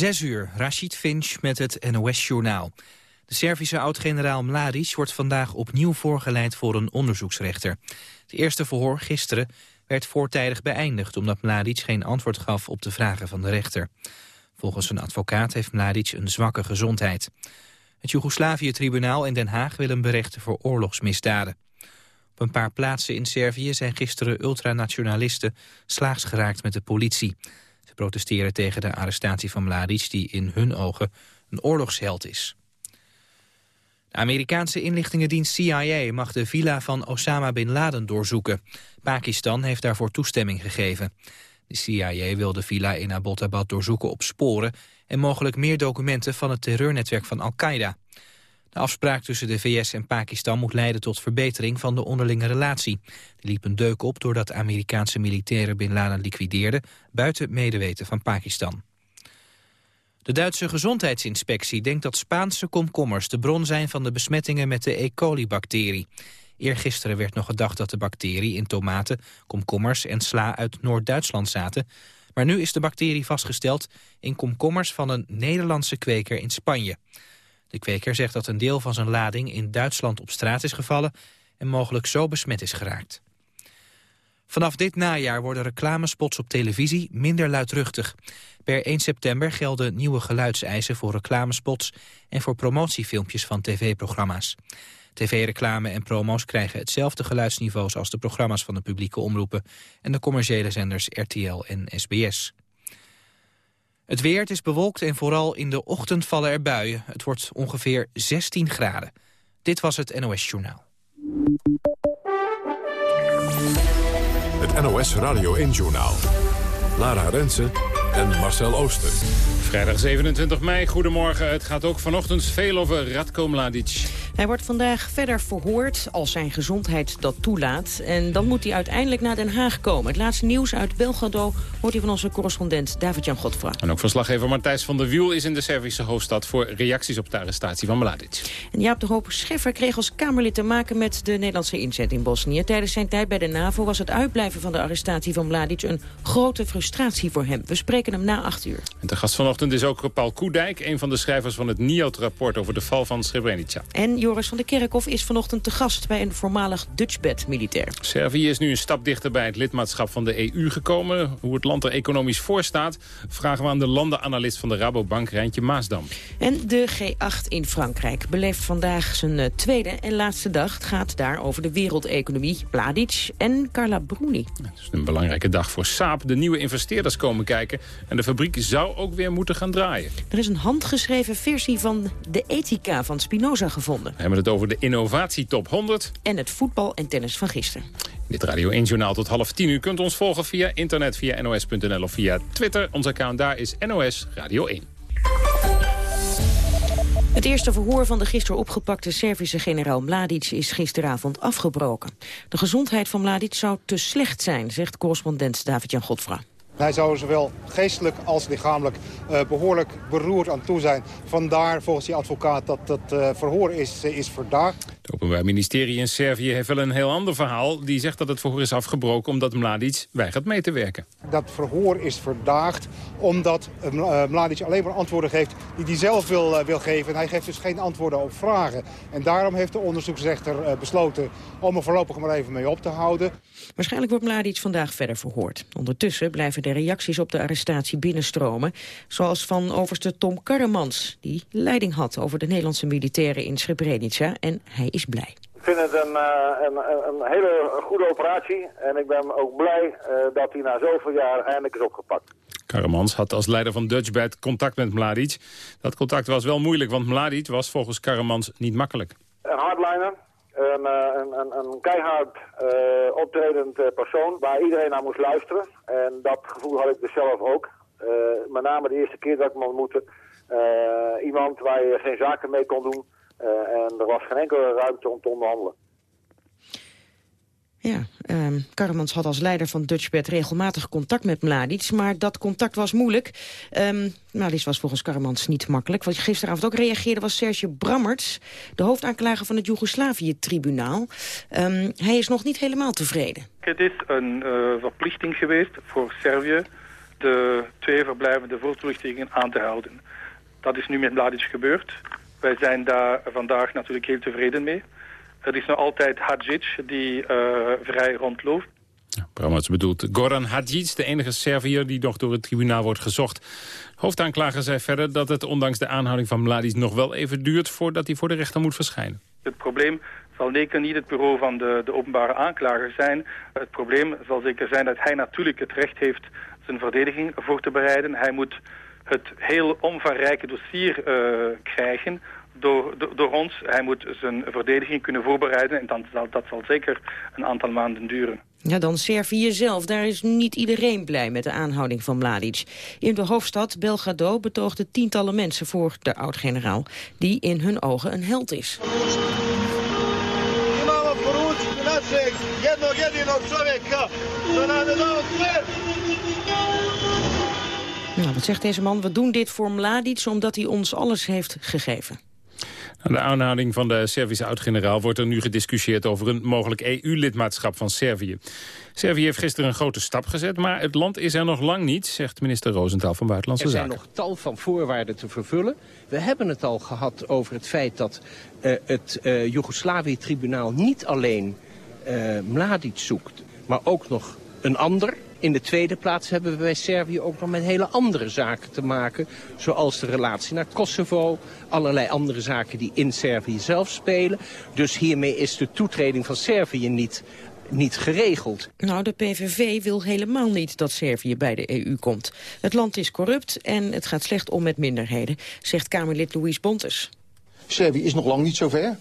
Zes uur, Rashid Finch met het NOS-journaal. De Servische oud-generaal Mladic wordt vandaag opnieuw voorgeleid voor een onderzoeksrechter. Het eerste verhoor gisteren werd voortijdig beëindigd... omdat Mladic geen antwoord gaf op de vragen van de rechter. Volgens een advocaat heeft Mladic een zwakke gezondheid. Het Joegoslavië-tribunaal in Den Haag wil hem berechten voor oorlogsmisdaden. Op een paar plaatsen in Servië zijn gisteren ultranationalisten slaags geraakt met de politie. Protesteren tegen de arrestatie van Mladic, die in hun ogen een oorlogsheld is. De Amerikaanse inlichtingendienst CIA mag de villa van Osama Bin Laden doorzoeken. Pakistan heeft daarvoor toestemming gegeven. De CIA wil de villa in Abbottabad doorzoeken op sporen... en mogelijk meer documenten van het terreurnetwerk van Al-Qaeda. De afspraak tussen de VS en Pakistan moet leiden tot verbetering van de onderlinge relatie. Die liep een deuk op doordat Amerikaanse militairen Bin Laden liquideerden... buiten medeweten van Pakistan. De Duitse gezondheidsinspectie denkt dat Spaanse komkommers de bron zijn van de besmettingen met de E. coli-bacterie. Eergisteren werd nog gedacht dat de bacterie in tomaten, komkommers en sla uit Noord-Duitsland zaten. Maar nu is de bacterie vastgesteld in komkommers van een Nederlandse kweker in Spanje. De kweker zegt dat een deel van zijn lading in Duitsland op straat is gevallen en mogelijk zo besmet is geraakt. Vanaf dit najaar worden reclamespots op televisie minder luidruchtig. Per 1 september gelden nieuwe geluidseisen voor reclamespots en voor promotiefilmpjes van tv-programma's. TV-reclame en promo's krijgen hetzelfde geluidsniveaus als de programma's van de publieke omroepen en de commerciële zenders RTL en SBS. Het weer, is bewolkt en vooral in de ochtend vallen er buien. Het wordt ongeveer 16 graden. Dit was het NOS Journaal. Het NOS Radio 1 Journaal. Lara Rensen en Marcel Ooster. Vrijdag 27 mei, goedemorgen. Het gaat ook vanochtend veel over Radko Mladic. Hij wordt vandaag verder verhoord als zijn gezondheid dat toelaat. En dan moet hij uiteindelijk naar Den Haag komen. Het laatste nieuws uit Belgrado hoort hij van onze correspondent David-Jan Godfra. En ook verslaggever Martijs van der Wiel is in de Servische hoofdstad... voor reacties op de arrestatie van Mladic. En Jaap de Hoop Scheffer kreeg als Kamerlid te maken met de Nederlandse inzet in Bosnië. Tijdens zijn tijd bij de NAVO was het uitblijven van de arrestatie van Mladic... een grote frustratie voor hem. We spreken hem na acht uur. En de gast vanochtend is ook Paul Koedijk... een van de schrijvers van het NIOT-rapport over de val van Srebrenica. En Joris van der Kerkhof is vanochtend te gast bij een voormalig Dutchbed-militair. Servië is nu een stap dichter bij het lidmaatschap van de EU gekomen. Hoe het land er economisch voor staat, vragen we aan de landenanalist van de Rabobank, Rijntje Maasdam. En de G8 in Frankrijk beleeft vandaag zijn eh, tweede en laatste dag. Het gaat daar over de wereldeconomie, Mladic en Carla Bruni. Het is een belangrijke dag voor Saab. De nieuwe investeerders komen kijken en de fabriek zou ook weer moeten gaan draaien. Er is een handgeschreven versie van de ethica van Spinoza gevonden. We hebben het over de innovatietop 100. En het voetbal en tennis van gisteren. Dit Radio 1 Journaal tot half tien. U kunt ons volgen via internet, via nos.nl of via Twitter. Ons account daar is NOS Radio 1. Het eerste verhoor van de gisteren opgepakte Servische generaal Mladic is gisteravond afgebroken. De gezondheid van Mladic zou te slecht zijn, zegt correspondent David-Jan Godfra. Hij zou zowel geestelijk als lichamelijk uh, behoorlijk beroerd aan toe zijn. Vandaar volgens die advocaat dat het uh, verhoor is, uh, is verdaagd. Het Openbaar Ministerie in Servië heeft wel een heel ander verhaal. Die zegt dat het verhoor is afgebroken omdat Mladic weigert mee te werken. Dat verhoor is verdaagd omdat Mladic alleen maar antwoorden geeft die hij zelf wil, wil geven. En hij geeft dus geen antwoorden op vragen. En daarom heeft de onderzoeksrechter besloten om er voorlopig maar even mee op te houden. Waarschijnlijk wordt Mladic vandaag verder verhoord. Ondertussen blijven de reacties op de arrestatie binnenstromen. Zoals van overste Tom Karremans, die leiding had over de Nederlandse militairen in Srebrenica. En hij is blij. Ik vind het een, uh, een, een, hele goede operatie. En ik ben ook blij uh, dat hij na zoveel jaar eindelijk is opgepakt. Karremans had als leider van Dutchbed contact met Mladic. Dat contact was wel moeilijk, want Mladic was volgens Karremans niet makkelijk. Een hardliner, een, een, een, een keihard uh, optredend persoon waar iedereen naar moest luisteren. En dat gevoel had ik dus zelf ook. Met name de eerste keer dat ik hem ontmoette. Iemand waar je geen zaken mee kon doen. en er was geen enkele ruimte om te onderhandelen. Ja, um, Karremans had als leider van Dutchbed regelmatig contact met Mladic, maar dat contact was moeilijk. Um, Mladic was volgens Karremans niet makkelijk. Wat gisteravond ook reageerde was Serge Brammerts, de hoofdaanklager van het Joegoslavië-tribunaal. Um, hij is nog niet helemaal tevreden. Het is een uh, verplichting geweest voor Servië de twee verblijvende voortvluchtelingen aan te houden. Dat is nu met Mladic gebeurd. Wij zijn daar vandaag natuurlijk heel tevreden mee. Het is nog altijd Hadjic die uh, vrij rondloopt. Ja, bedoelt Goran Hadjic, de enige Serviër die nog door het tribunaal wordt gezocht. Hoofdaanklager zei verder dat het ondanks de aanhouding van Mladic nog wel even duurt voordat hij voor de rechter moet verschijnen. Het probleem zal zeker niet het bureau van de, de openbare aanklager zijn. Het probleem zal zeker zijn dat hij natuurlijk het recht heeft zijn verdediging voor te bereiden. Hij moet het heel omvangrijke dossier uh, krijgen door, door, door, ons. Hij moet zijn verdediging kunnen voorbereiden en dan zal, dat zal zeker een aantal maanden duren. Ja, dan Servië zelf. Daar is niet iedereen blij met de aanhouding van Mladic. In de hoofdstad Belgrado betoogden tientallen mensen voor de oud-generaal... die in hun ogen een held is. Nou, wat zegt deze man? We doen dit voor Mladic omdat hij ons alles heeft gegeven. Aan de aanhouding van de Servische oud-generaal wordt er nu gediscussieerd over een mogelijk EU-lidmaatschap van Servië. Servië heeft gisteren een grote stap gezet, maar het land is er nog lang niet, zegt minister Roosentaal van Buitenlandse Zaken. Er zijn nog tal van voorwaarden te vervullen. We hebben het al gehad over het feit dat uh, het uh, Joegoslavië-tribunaal niet alleen uh, Mladic zoekt, maar ook nog een ander, in de tweede plaats hebben we bij Servië ook nog met hele andere zaken te maken. Zoals de relatie naar Kosovo, allerlei andere zaken die in Servië zelf spelen. Dus hiermee is de toetreding van Servië niet niet geregeld. Nou, de PVV wil helemaal niet dat Servië bij de EU komt. Het land is corrupt en het gaat slecht om met minderheden, zegt Kamerlid Louise Bontes. Servië is nog lang niet zover.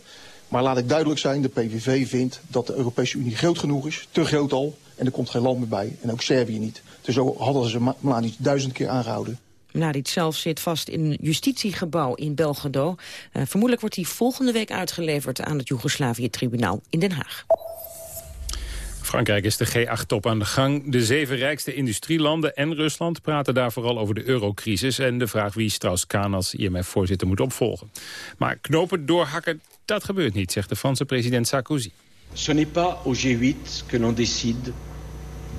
Maar laat ik duidelijk zijn, de PVV vindt dat de Europese Unie groot genoeg is. Te groot al. En er komt geen land meer bij. En ook Servië niet. Dus zo hadden ze Mladic duizend keer aangehouden. Mladic zelf zit vast in een justitiegebouw in Belgrado. Uh, vermoedelijk wordt hij volgende week uitgeleverd aan het Joegoslavië-tribunaal in Den Haag. Frankrijk is de G8-top aan de gang. De zeven rijkste industrielanden en Rusland praten daar vooral over de eurocrisis... en de vraag wie Strauss-Kaan als IMF-voorzitter moet opvolgen. Maar knopen doorhakken, dat gebeurt niet, zegt de Franse president Sarkozy. Ce n'est pas au G8 que l'on décide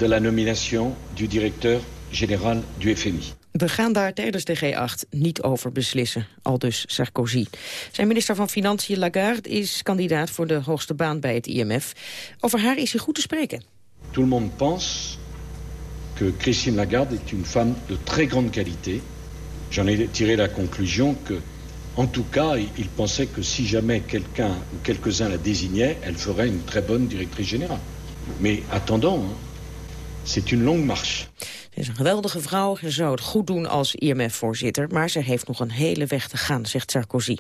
de la nomination du directeur général du FMI. We gaan daar tijdens de G8 niet over beslissen, aldus Sarkozy. Zijn minister van Financiën Lagarde is kandidaat voor de hoogste baan bij het IMF. Over haar is hij goed te spreken. Tout le monde pense que Christine Lagarde est une femme de très grande qualité. J'en ai tiré la conclusion que En tout cas, il pensait que si jamais quelqu'un ou quelques-uns la désignaient, elle ferait une très bonne directrice générale. Mais attendons, c'est une longue marche. Ze is een geweldige vrouw, ze zou het goed doen als IMF-voorzitter... maar ze heeft nog een hele weg te gaan, zegt Sarkozy.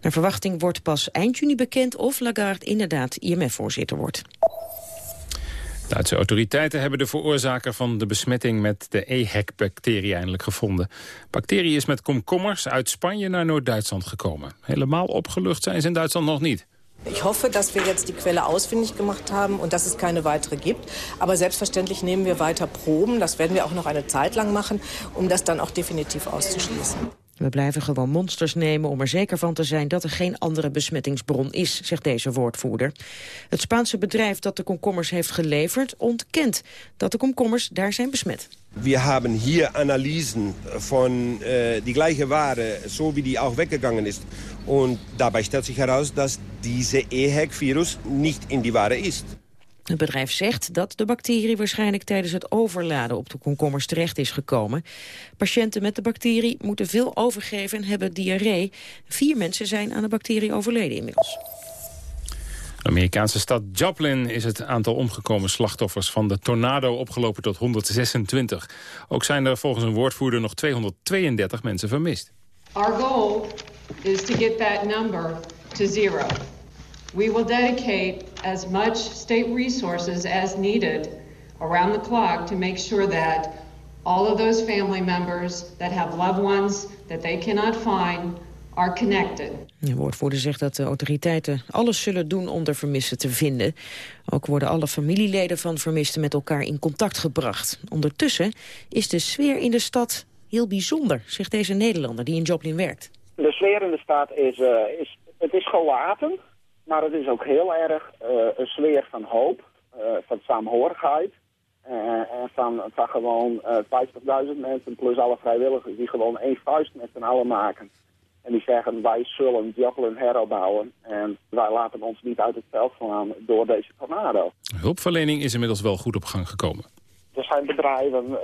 Naar verwachting wordt pas eind juni bekend of Lagarde inderdaad IMF-voorzitter wordt. Duitse autoriteiten hebben de veroorzaker van de besmetting met de EHEC-bacterie eindelijk gevonden. Bacterie is met komkommers uit Spanje naar Noord-Duitsland gekomen. Helemaal opgelucht zijn ze in Duitsland nog niet. Ich hoffe, dass wir jetzt die Quelle ausfindig gemacht haben und dass es keine weitere gibt. Aber selbstverständlich nehmen wir weiter Proben. Das werden wir auch noch eine Zeit lang machen, um das dann auch definitiv auszuschließen. We blijven gewoon monsters nemen om er zeker van te zijn dat er geen andere besmettingsbron is, zegt deze woordvoerder. Het Spaanse bedrijf dat de komkommers heeft geleverd ontkent dat de komkommers daar zijn besmet. We hebben hier Analysen van uh, die gleiche Ware, so wie die auch weggegangen ist. Und dabei stellt sich heraus, dass diese EHEC-Virus nicht in die Ware ist. Het bedrijf zegt dat de bacterie waarschijnlijk tijdens het overladen op de komkommers terecht is gekomen. Patiënten met de bacterie moeten veel overgeven en hebben diarree. Vier mensen zijn aan de bacterie overleden inmiddels. De Amerikaanse stad Joplin is het aantal omgekomen slachtoffers van de tornado opgelopen tot 126. Ook zijn er volgens een woordvoerder nog 232 mensen vermist. Our goal is to get that number to zero. We will dedicate as much state resources as needed around the clock to make sure that all of those family members that have loved ones that they cannot find are connected. De woordvoerder zegt dat de autoriteiten alles zullen doen om de vermisten te vinden. Ook worden alle familieleden van vermisten met elkaar in contact gebracht. Ondertussen is de sfeer in de stad heel bijzonder, zegt deze Nederlander die in Joplin werkt. De sfeer in de stad is, uh, is het is gelaten. Maar het is ook heel erg uh, een sfeer van hoop, uh, van saamhorigheid. en van, van gewoon 50.000 mensen plus alle vrijwilligers die gewoon één vuist met z'n allen maken. En die zeggen wij zullen Joplin heropbouwen en wij laten ons niet uit het veld slaan door deze tornado. Hulpverlening is inmiddels wel goed op gang gekomen. Er zijn bedrijven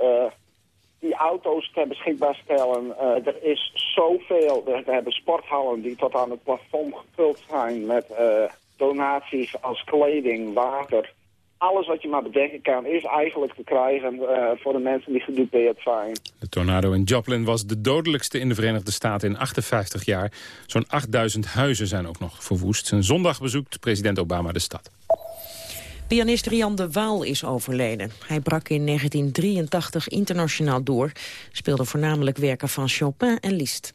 die auto's ter beschikbaar stellen. Uh, er is zoveel. We hebben sporthallen die tot aan het plafond gevuld zijn met uh, donaties als kleding, water. Alles wat je maar bedenken kan is eigenlijk te krijgen uh, voor de mensen die gedupeerd zijn. De tornado in Joplin was de dodelijkste in de Verenigde Staten in 58 jaar. Zo'n 8000 huizen zijn ook nog verwoest. Zondag bezoekt president Obama de stad. Pianist Rian de Waal is overleden. Hij brak in 1983 internationaal door. Speelde voornamelijk werken van Chopin en Liszt.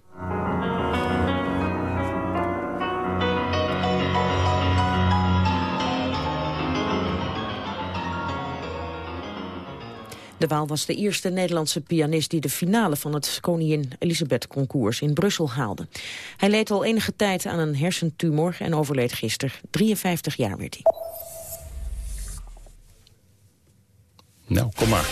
De Waal was de eerste Nederlandse pianist die de finale van het Koningin Elisabeth concours in Brussel haalde. Hij leed al enige tijd aan een hersentumor en overleed gisteren. 53 jaar werd hij. Nou, kom maar.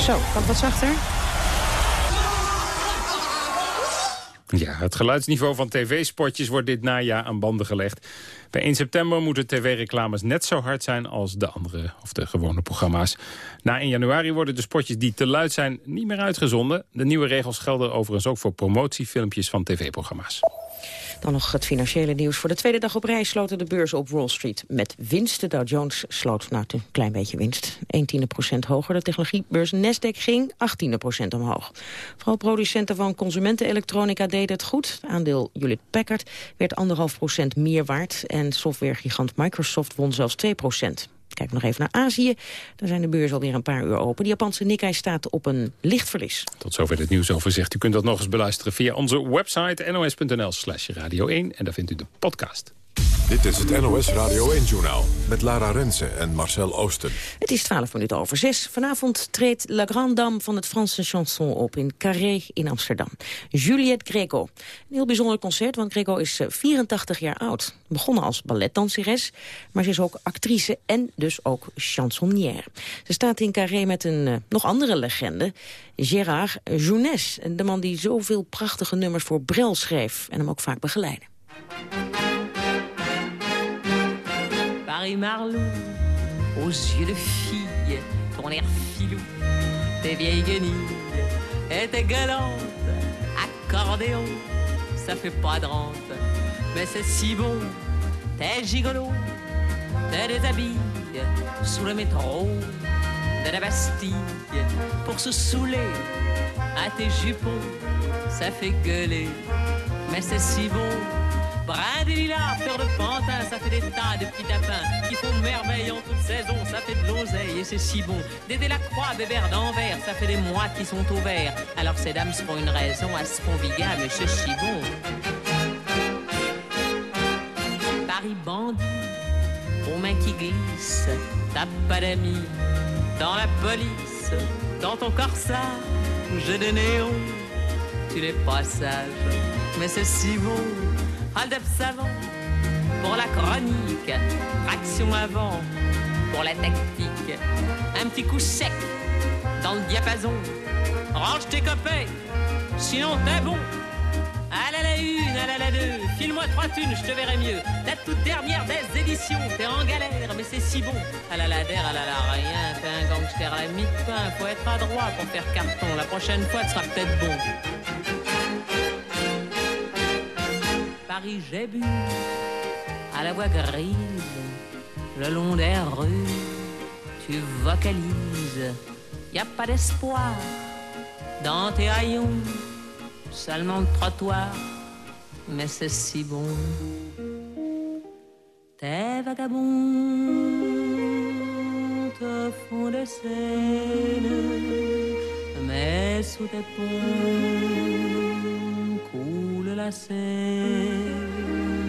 Zo, kan wat zachter? Ja, het geluidsniveau van tv-spotjes wordt dit najaar aan banden gelegd. Bij 1 september moeten tv-reclames net zo hard zijn als de andere, of de gewone programma's. Na 1 januari worden de spotjes die te luid zijn niet meer uitgezonden. De nieuwe regels gelden overigens ook voor promotiefilmpjes van tv-programma's. Dan nog het financiële nieuws. Voor de tweede dag op rij sloten de beurzen op Wall Street met winst. De Dow Jones sloot nou een klein beetje winst. 1 tiende procent hoger. De technologiebeurs Nasdaq ging 18 procent omhoog. Vooral producenten van consumentenelektronica deden het goed. aandeel Hewlett Packard werd anderhalf procent meer waard. En softwaregigant Microsoft won zelfs 2 procent. Kijken we nog even naar Azië. Daar zijn de beurzen alweer een paar uur open. De Japanse Nikkei staat op een licht verlies. Tot zover het nieuwsoverzicht. U kunt dat nog eens beluisteren via onze website nos.nl slash radio 1. En daar vindt u de podcast. Dit is het NOS Radio 1-journaal met Lara Rensen en Marcel Oosten. Het is 12 minuten over 6. Vanavond treedt La Grande Dame van het Franse chanson op in Carré in Amsterdam. Juliette Greco. Een heel bijzonder concert, want Greco is 84 eh, jaar oud. Begonnen als balletdanseres, maar ze is ook actrice en dus ook chansonnière. Ze staat in Carré met een uh, nog andere legende, Gérard Jounès. De man die zoveel prachtige nummers voor Brel schreef en hem ook vaak begeleidde. Marie-Marlou, aux yeux de fille, ton air filou, tes vieilles guenilles et tes galantes, accordéon, ça fait pas de rente, mais c'est si bon, t'es gigolo, t'es déshabille sous le métro de la Bastille pour se saouler à tes jupons, ça fait gueuler, mais c'est si bon fait des tas de petits tapins qui font merveille en toute saison, ça fait de l'oseille et c'est si bon. Dédé la croix, bébert d'envers, ça fait des mois qui sont au vert. Alors ces dames seront une raison à se conviga, mais c'est si. Paris bandit, aux mains qui glissent, t'as pas d'amis dans la police, dans ton corsage, jeu de néon, tu n'es pas sage, mais c'est si bon hold savant pour la chronique, traction avant pour la tactique, un petit coup sec dans le diapason. Range tes copains, sinon t'es bon. Allez la une, allez la deux, file-moi trois thunes, je te verrai mieux. La toute dernière des éditions, t'es en galère, mais c'est si bon. À la ladère, à la la rien, t'es un gangster à la mi-pain, faut être adroit pour faire carton. La prochaine fois, tu seras peut-être bon. Paris, j'ai bu à la voix grise, le long des rues, tu vocalises. Y a pas d'espoir dans tes haillons, seulement le trottoir, mais c'est si bon. Tes vagabonds te font des scènes, mais sous tes ponts coule la Seine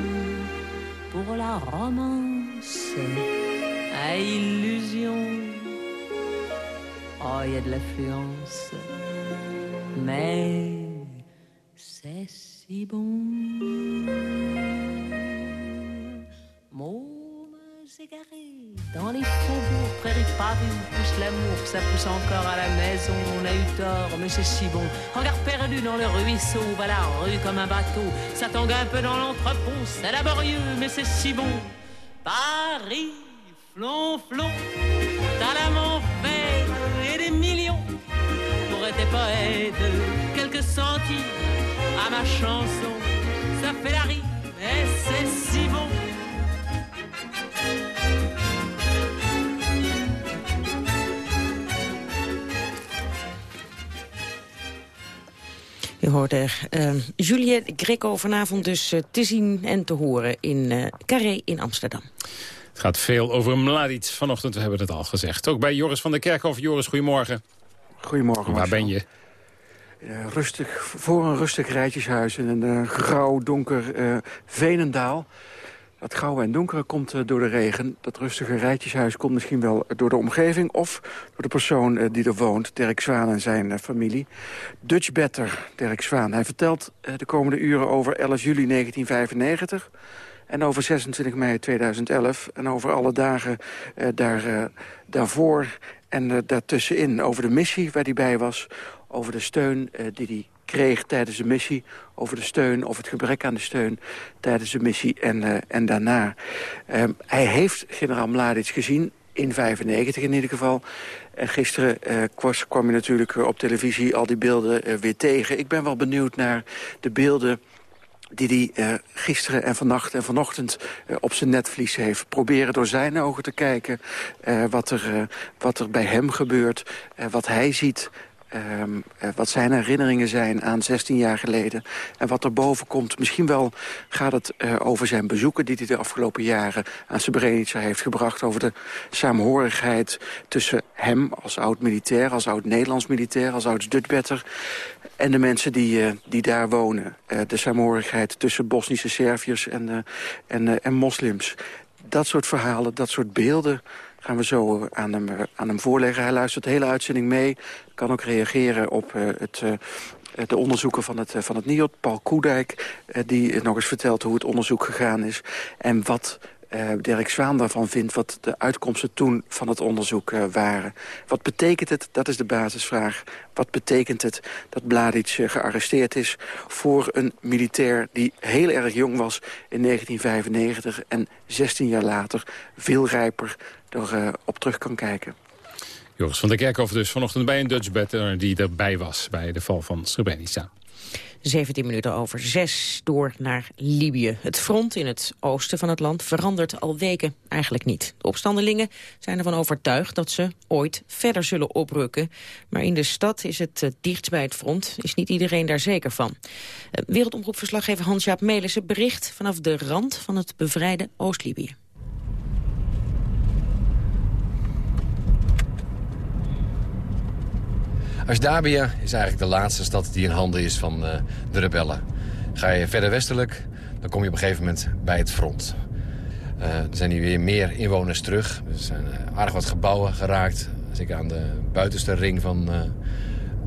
la romance à illusion. Oh, il y a de l'affluence, mais c'est si bon. Dans les faubourgs, prairies pavues, où pousse l'amour, ça pousse encore à la maison. On a eu tort, mais c'est si bon. Regard perdu dans le ruisseau, va la rue comme un bateau. Ça tangue un peu dans l'entrepôt, c'est laborieux, mais c'est si bon. Paris, flonflon, t'as l'amant fait et des millions. Pour être poète, quelques centimes à ma chanson, ça fait la rime, et c'est si bon. U hoorde uh, Juliette Greco vanavond dus uh, te zien en te horen in uh, Carré in Amsterdam. Het gaat veel over Mladic vanochtend, we hebben het al gezegd. Ook bij Joris van der Kerkhof. Joris, goedemorgen. Goedemorgen. Waar ben je? rustig, voor een rustig rijtjeshuis in een grauw, donker Venendaal. Dat grauwe en donkere komt uh, door de regen. Dat rustige rijtjeshuis komt misschien wel door de omgeving... of door de persoon uh, die er woont, Dirk Zwaan en zijn uh, familie. Dutch Better, Dirk Zwaan. Hij vertelt de komende uren over 11 juli 1995... en over 26 mei 2011... en over alle dagen daar, daarvoor en daartussenin. Over de missie waar hij bij was, over de steun die hij kreeg tijdens de missie... over de steun of het gebrek aan de steun tijdens de missie en, uh, en daarna. Um, hij heeft generaal Mladic gezien, in 95 in ieder geval. En gisteren uh, kwam, je natuurlijk op televisie al die beelden weer tegen. Ik ben wel benieuwd naar de beelden die hij gisteren en vannacht en vanochtend op zijn netvlies heeft. Proberen door zijn ogen te kijken wat, er, wat er bij hem gebeurt, wat hij ziet... Um, uh, wat zijn herinneringen zijn aan 16 jaar geleden. En wat er boven komt. Misschien wel gaat het uh, over zijn bezoeken die hij de afgelopen jaren aan Srebrenica heeft gebracht. Over de saamhorigheid tussen hem als oud-militair, als oud-Nederlands militair, als oud-Dutbetter. En de mensen die, uh, die daar wonen. de saamhorigheid tussen Bosnische Serviërs en, en, en moslims. Dat soort verhalen, dat soort beelden gaan we zo aan hem, aan hem voorleggen. Hij luistert de hele uitzending mee. Kan ook reageren op uh, het... De onderzoeken van het, van het NIOD, Paul Koedijk... Die nog eens vertelt hoe het onderzoek gegaan is... en wat uh, Dirk Zwaan daarvan vindt... wat de uitkomsten toen van het onderzoek waren. Wat betekent het, dat is de basisvraag... wat betekent het dat Mladic uh, gearresteerd is... voor een militair die heel erg jong was in 1995... en 16 jaar later veel rijper er op terug kan kijken. Joris van der Kerkhoff dus vanochtend bij een Dutch better die erbij was bij de val van Srebrenica. 17 minuten over 6 door naar Libië. Het front in het oosten van het land verandert al weken eigenlijk niet. De opstandelingen zijn ervan overtuigd dat ze ooit verder zullen oprukken. Maar in de stad is het uh, dichtst bij het front, is niet iedereen daar zeker van. Uh, Wereldomroepverslaggever Hans-Jaap Melissen bericht vanaf de rand van het bevrijde Oost-Libië. Ashdabia is eigenlijk de laatste stad die in handen is van uh, de rebellen. Ga je verder westelijk, dan kom je op een gegeven moment bij het front. Uh, er zijn hier weer meer inwoners terug. Er zijn uh, aardig wat gebouwen geraakt. Zeker aan de buitenste ring van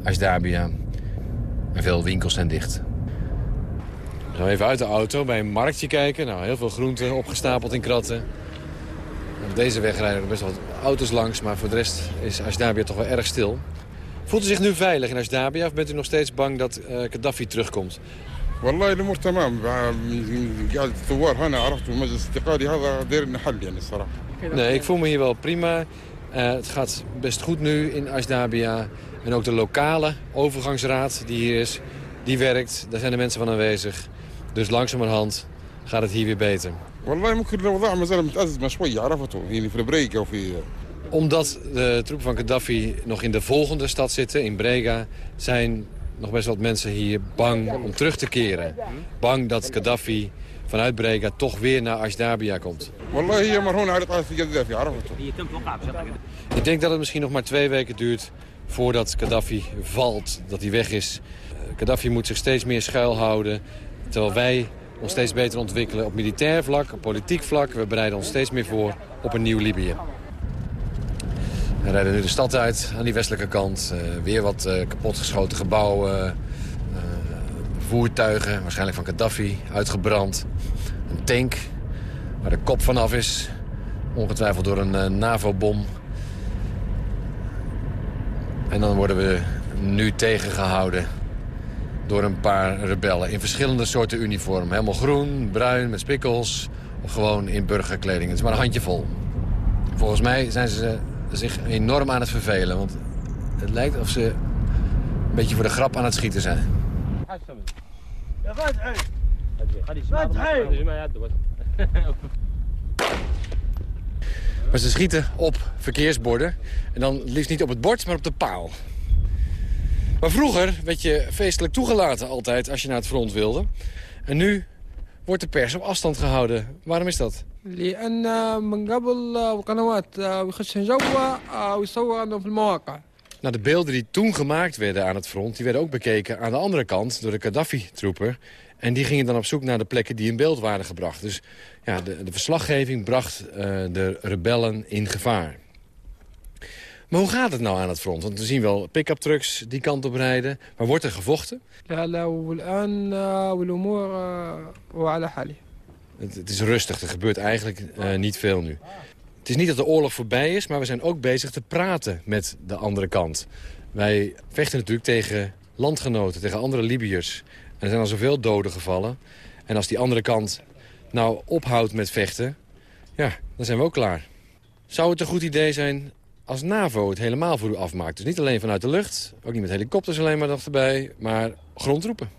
Ashdabia. En veel winkels zijn dicht. We gaan even uit de auto bij een marktje kijken. Nou, heel veel groenten opgestapeld in kratten. Op deze weg rijden er best wel wat auto's langs. Maar voor de rest is Ashdabia toch wel erg stil. Voelt u zich nu veilig in Ashdabia of bent u nog steeds bang dat uh, Gaddafi terugkomt? والله الامور تمام قاعد الثوار هنا عرفت مجلس استقالي هذا داير نحل يعني الصراحه Nee, ik voel me hier wel prima. Uh, het gaat best goed nu in Ashdabia. En ook de lokale overgangsraad die hier is, die werkt. Daar zijn de mensen van aanwezig. Dus langzamerhand gaat het hier weer beter. والله ممكن الاوضاع ما زالت متازمه شويه عرفته يعني في بريكا وفي omdat de troepen van Gaddafi nog in de volgende stad zitten, in Brega... zijn nog best wat mensen hier bang om terug te keren. Bang dat Gaddafi vanuit Brega toch weer naar Ashdabia komt. Ik denk dat het misschien nog maar twee weken duurt voordat Gaddafi valt, dat hij weg is. Gaddafi moet zich steeds meer schuilhouden, terwijl wij ons steeds beter ontwikkelen op militair vlak, op politiek vlak. We bereiden ons steeds meer voor op een nieuw Libië. We rijden nu de stad uit aan die westelijke kant. Uh, weer wat uh, kapotgeschoten gebouwen, uh, voertuigen, waarschijnlijk van Gaddafi, uitgebrand. Een tank waar de kop vanaf is. Ongetwijfeld door een NAVO-bom. En dan worden we nu tegengehouden door een paar rebellen. In verschillende soorten uniform. Helemaal groen, bruin, met spikkels. Of gewoon in burgerkleding. Het is maar een handjevol. Volgens mij zijn ze zich enorm aan het vervelen. Want het lijkt of ze een beetje voor de grap aan het schieten zijn. Maar ze schieten op verkeersborden. En dan liefst niet op het bord, maar op de paal. Maar vroeger werd je feestelijk toegelaten altijd als je naar het front wilde. En nu wordt de pers op afstand gehouden. Waarom is dat? Nou, de beelden die toen gemaakt werden aan het front... die werden ook bekeken aan de andere kant door de Gaddafi-troepen. En die gingen dan op zoek naar de plekken die in beeld waren gebracht. Dus ja, de, de verslaggeving bracht uh, de rebellen in gevaar. Maar hoe gaat het nou aan het front? Want we zien wel pick-up trucks die kant op rijden. Maar wordt er gevochten? Het, het is rustig, er gebeurt eigenlijk uh, niet veel nu. Het is niet dat de oorlog voorbij is, maar we zijn ook bezig te praten met de andere kant. Wij vechten natuurlijk tegen landgenoten, tegen andere Libiërs. En er zijn al zoveel doden gevallen. En als die andere kant nou ophoudt met vechten, ja, dan zijn we ook klaar. Zou het een goed idee zijn als NAVO het helemaal voor u afmaakt? Dus niet alleen vanuit de lucht, ook niet met helikopters alleen maar nog erbij, maar grondtroepen.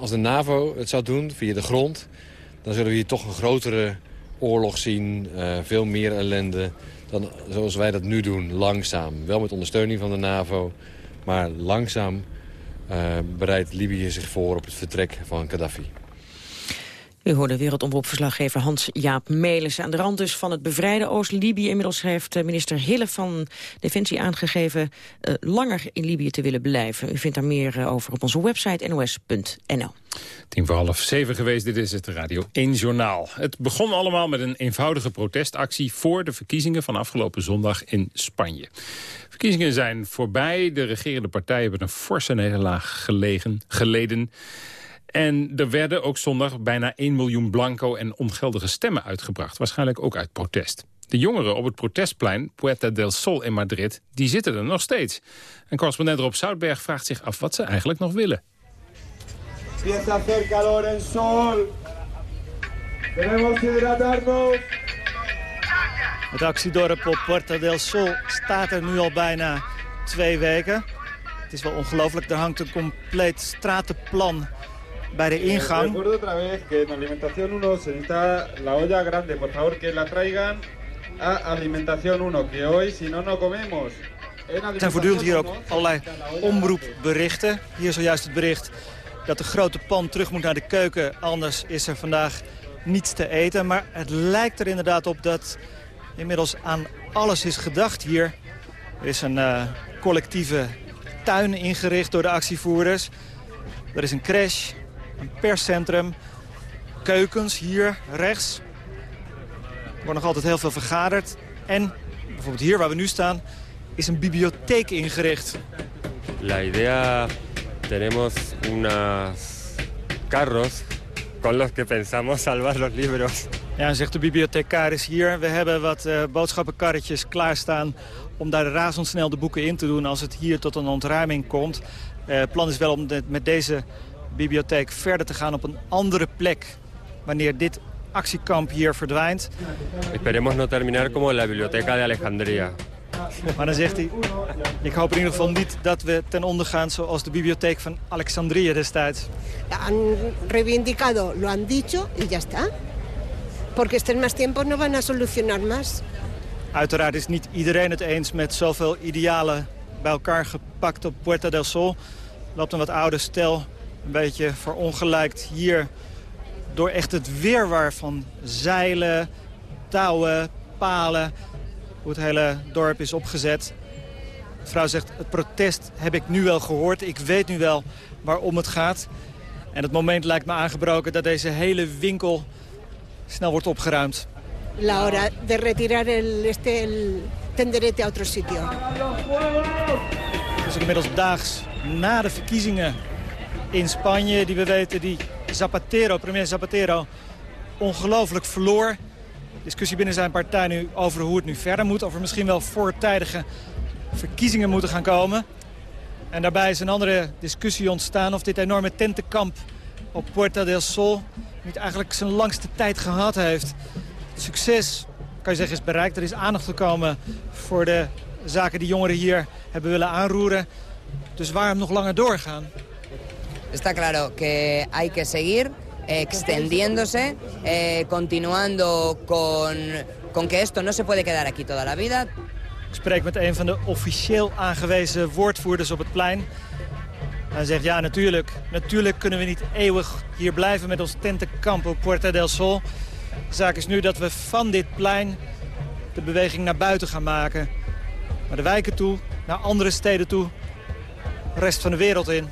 Als de NAVO het zou doen via de grond... dan zullen we hier toch een grotere oorlog zien. Uh, veel meer ellende dan zoals wij dat nu doen, langzaam. Wel met ondersteuning van de NAVO, maar langzaam uh, bereidt Libië zich voor op het vertrek van Gaddafi. U hoorde wereldomroepverslaggever Hans-Jaap Melis. Aan de rand dus van het bevrijde Oost-Libië. Inmiddels heeft eh, minister Hille van Defensie aangegeven... Uh, langer in Libië te willen blijven. U vindt daar meer uh, over op onze website nos.nl. Tien voor half zeven geweest, dit is het Radio 1 Journaal. Het begon allemaal met een eenvoudige protestactie... voor de verkiezingen van afgelopen zondag in Spanje. Verkiezingen zijn voorbij. De regerende partijen hebben een forse nederlaag gelegen, geleden... En er werden ook zondag bijna 1 miljoen blanco en ongeldige stemmen uitgebracht. Waarschijnlijk ook uit protest. De jongeren op het protestplein Puerta del Sol in Madrid, die zitten er nog steeds. En correspondent Rob Zoutberg vraagt zich af wat ze eigenlijk nog willen. hacer calor en sol. Queremos hidratarnos. Het actiedorp op Puerta del Sol staat er nu al bijna twee weken. Het is wel ongelooflijk, er hangt een compleet stratenplan bij de ingang. Recuerdo otra vez que en alimentación 1 se necesita la olla grande. Por favor que la traigan a alimentación 1. Que hoy si no no comemos. Er zijn voortdurend hier ook allerlei omroepberichten. Hier zojuist het bericht dat de grote pan terug moet naar de keuken. Anders is er vandaag niets te eten. Maar het lijkt er inderdaad op dat inmiddels aan alles is gedacht hier. Er is een uh, collectieve tuin ingericht door de actievoerders. Er is een crash, perscentrum, keukens hier rechts. Er wordt nog altijd heel veel vergaderd. En bijvoorbeeld hier waar we nu staan is een bibliotheek ingericht. La idea tenemos unas carros con los que pensamos salvar los libros. Ja, zegt de bibliothecaris hier. We hebben wat uh, boodschappenkarretjes klaarstaan om daar razendsnel de boeken in te doen als het hier tot een ontruiming komt. Uh, het plan is wel om met deze bibliotheek verder te gaan op een andere plek... wanneer dit actiekamp hier verdwijnt. Esperemos no terminar como la biblioteca de Alejandría. Maar dan zegt hij, ik hoop in ieder geval niet dat we ten onder gaan zoals de bibliotheek van Alexandria destijds. Han reivindicado, lo han dicho y ya está. Porque estos más tiempos no van a solucionar más. Uiteraard is niet iedereen het eens met zoveel idealen bij elkaar gepakt op Puerta del Sol. loopt een wat oude stel een beetje verongelijkt hier door echt het weerwar van zeilen, touwen, palen. Hoe het hele dorp is opgezet. De vrouw zegt, het protest heb ik nu wel gehoord. Ik weet nu wel waarom het gaat. En het moment lijkt me aangebroken dat deze hele winkel snel wordt opgeruimd. La hora de retirar el, este, el tenderete a otro sitio. Het is inmiddels daags na de verkiezingen in Spanje die we weten die Zapatero, premier Zapatero, ongelooflijk verloor. Discussie binnen zijn partij nu over hoe het nu verder moet. Of er misschien wel voortijdige verkiezingen moeten gaan komen. En daarbij is een andere discussie ontstaan of dit enorme tentenkamp op Puerta del Sol niet eigenlijk zijn langste tijd gehad heeft. succes, kan je zeggen, is bereikt. Er is aandacht gekomen voor de zaken die jongeren hier hebben willen aanroeren. Dus waarom nog langer doorgaan? Está claro que hay que seguir extendiéndose, eh, continuando con, con que esto no se puede quedar aquí toda la vida. Ik spreek met een van de officieel aangewezen woordvoerders op het plein. Hij zegt, ja, natuurlijk. Natuurlijk kunnen we niet eeuwig hier blijven met ons tentenkamp op Puerta del Sol. De zaak is nu dat we van dit plein de beweging naar buiten gaan maken. Naar de wijken toe, naar andere steden toe, de rest van de wereld in.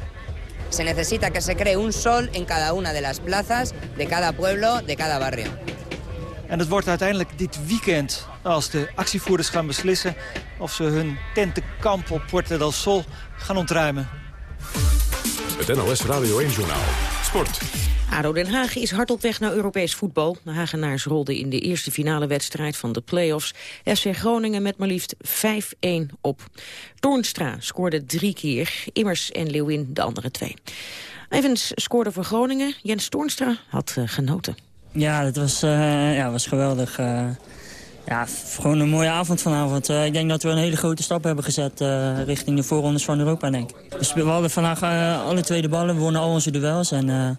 Se necesita que se cree un sol en cada una de las plazas, de cada pueblo, de cada barrio. En het wordt uiteindelijk dit weekend als de actievoerders gaan beslissen... of ze hun tentenkamp op Puerta del Sol gaan ontruimen. Het NOS Radio 1-journaal. Sport. ADO Den Haag is hard op weg naar Europees voetbal. De Hagenaars rolden in de eerste finale wedstrijd van de play-offs FC Groningen met maar liefst 5-1 op. Toornstra scoorde drie keer, Immers en Leeuwin de andere twee. Evans scoorde voor Groningen, Jens Toornstra had uh, genoten. Ja, dat was, uh, ja, was geweldig. Uh, ja, gewoon een mooie avond vanavond. Ik denk dat we een hele grote stap hebben gezet richting de voorrondes van Europa, denk ik. Dus we hadden vandaag alle twee de ballen, we wonnen al onze duels. En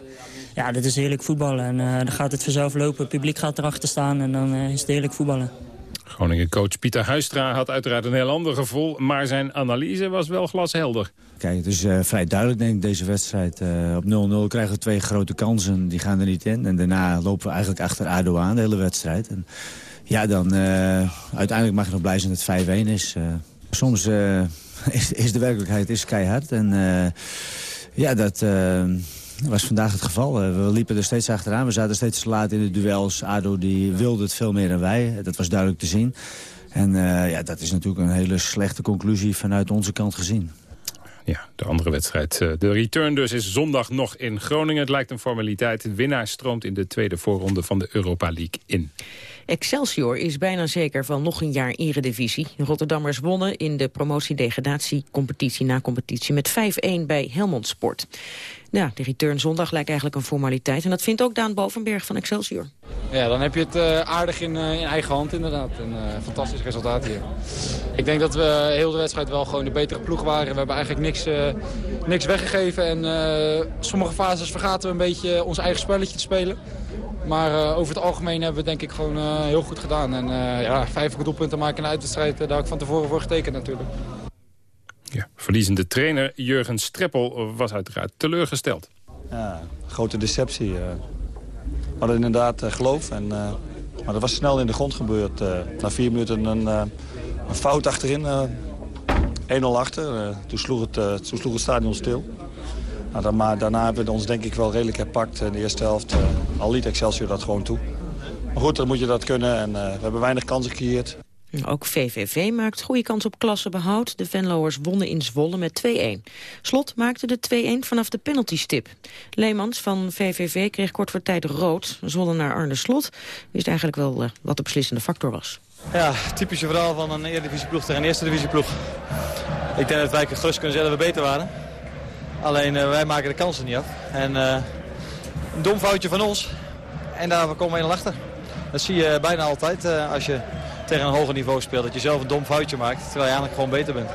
ja, dit is heerlijk voetballen. En dan gaat het vanzelf lopen, het publiek gaat erachter staan en dan is het heerlijk voetballen. Groningen-coach Pieter Huistra had uiteraard een heel ander gevoel... maar zijn analyse was wel glashelder. Kijk, het is uh, vrij duidelijk, denk ik, deze wedstrijd. Uh, op 0-0 krijgen we twee grote kansen, die gaan er niet in. En daarna lopen we eigenlijk achter ADO aan, de hele wedstrijd. En ja, dan uh, uiteindelijk mag je nog blij zijn dat het 5-1 is. soms is, is, de werkelijkheid is keihard. En ja, dat was vandaag het geval. we liepen er steeds achteraan. We zaten steeds te laat in de duels. ADO die wilde het veel meer dan wij. Dat was duidelijk te zien. En ja, dat is natuurlijk een hele slechte conclusie vanuit onze kant gezien. Ja, de andere wedstrijd. De return dus is zondag nog in Groningen. Het lijkt een formaliteit. De winnaar stroomt in de tweede voorronde van de Europa League in. Excelsior is bijna zeker van nog een jaar eredivisie. De Rotterdammers wonnen in de promotie-degradatie-competitie na competitie met 5-1 bij Helmond Sport. Ja, de return zondag lijkt eigenlijk een formaliteit. En dat vindt ook Daan Bovenberg van Excelsior. Ja, dan heb je het uh, aardig in, uh, in, eigen hand inderdaad. Een uh, fantastisch resultaat hier. Ik denk dat we heel de wedstrijd wel gewoon de betere ploeg waren. We hebben eigenlijk niks, niks weggegeven. En sommige fases vergaten we een beetje ons eigen spelletje te spelen. Maar over het algemeen hebben we denk ik gewoon heel goed gedaan. En ja, vijf doelpunten maken in de uitwedstrijd, daar heb ik van tevoren voor getekend natuurlijk. Ja, verliezende trainer Jurgen Streppel was uiteraard teleurgesteld. Ja, grote deceptie. We hadden inderdaad geloof, en, maar dat was snel in de grond gebeurd. na vier minuten een, een fout achterin, 1-0 achter. toen, sloeg het, toen sloeg het stadion stil. Nou, maar daarna hebben we ons denk ik wel redelijk herpakt in de eerste helft. al liet Excelsior dat gewoon toe. Maar goed, dan moet je dat kunnen en we hebben weinig kansen gecreëerd. Ook VVV maakt goede kans op klassenbehoud. De Venloers wonnen in Zwolle met 2-1. Slot maakte de 2-1 vanaf de penaltystip. Leemans van VVV kreeg kort voor tijd rood. Zwolle naar Arne Slot wist eigenlijk wel uh, wat de beslissende factor was. Ja, typische verhaal van een Eredivisieploeg tegen een Eerste Divisieploeg. Ik denk dat wij gerust kunnen zeggen dat we beter waren. Alleen uh, wij maken de kansen niet af. En uh, een dom foutje van ons. En daar komen we 1 achter. Dat zie je bijna altijd als je tegen een hoger niveau speelt. Dat je zelf een dom foutje maakt, terwijl je eigenlijk gewoon beter bent.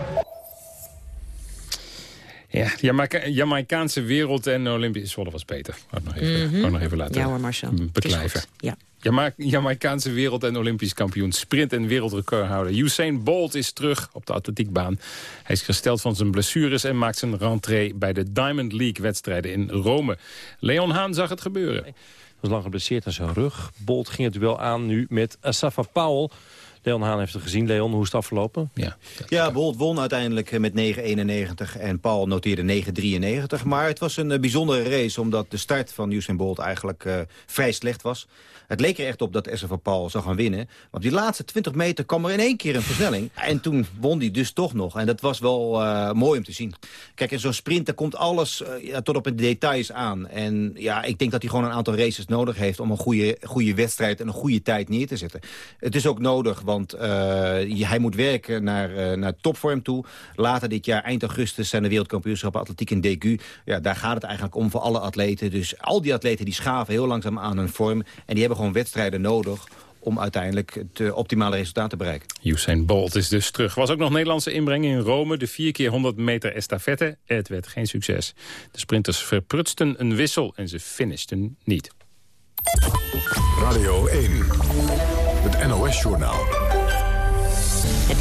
Ja, Jamaica Jamaicaanse wereld en Olympisch Zwolle was beter. Ook nog even, mm -hmm. nog even laten ja, hoor, Marcel. beklijven. Ja. Jama Jamaicaanse wereld- en Olympisch kampioen sprint- en wereldrecordhouder Usain Bolt is terug op de atletiekbaan. Hij is gesteld van zijn blessures en maakt zijn rentree bij de Diamond League-wedstrijden in Rome. Leon Haan zag het gebeuren. was lang geblesseerd aan zijn rug. Bolt ging het duel aan nu met Asafa Powell. Leon Haan heeft het gezien. Leon, hoe is het afgelopen? Ja, ja Bolt won uiteindelijk met 9.91 en Paul noteerde 9.93. Maar het was een bijzondere race omdat de start van Usain Bolt eigenlijk uh, vrij slecht was. Het leek er echt op dat van Paul zou gaan winnen. Want die laatste 20 meter kwam er in één keer een versnelling. En toen won hij dus toch nog. En dat was wel uh, mooi om te zien. Kijk, in zo'n sprint komt alles uh, tot op de details aan. En ja, ik denk dat hij gewoon een aantal races nodig heeft... om een goede, goede wedstrijd en een goede tijd neer te zetten. Het is ook nodig, want uh, hij moet werken naar, naar topvorm toe. Later dit jaar, eind augustus, zijn de wereldkampioenschappen atletiek in Degu. Ja, daar gaat het eigenlijk om voor alle atleten. Dus al die atleten die schaven heel langzaam aan hun vorm. En die hebben gewoon wedstrijden nodig om uiteindelijk het uh, optimale resultaat te bereiken. Usain Bolt is dus terug. Was ook nog Nederlandse inbreng in Rome. De 4 keer 100 meter estafette. Het werd geen succes. De sprinters verprutsten een wissel en ze finishten niet. Radio 1. Het NOS-journaal.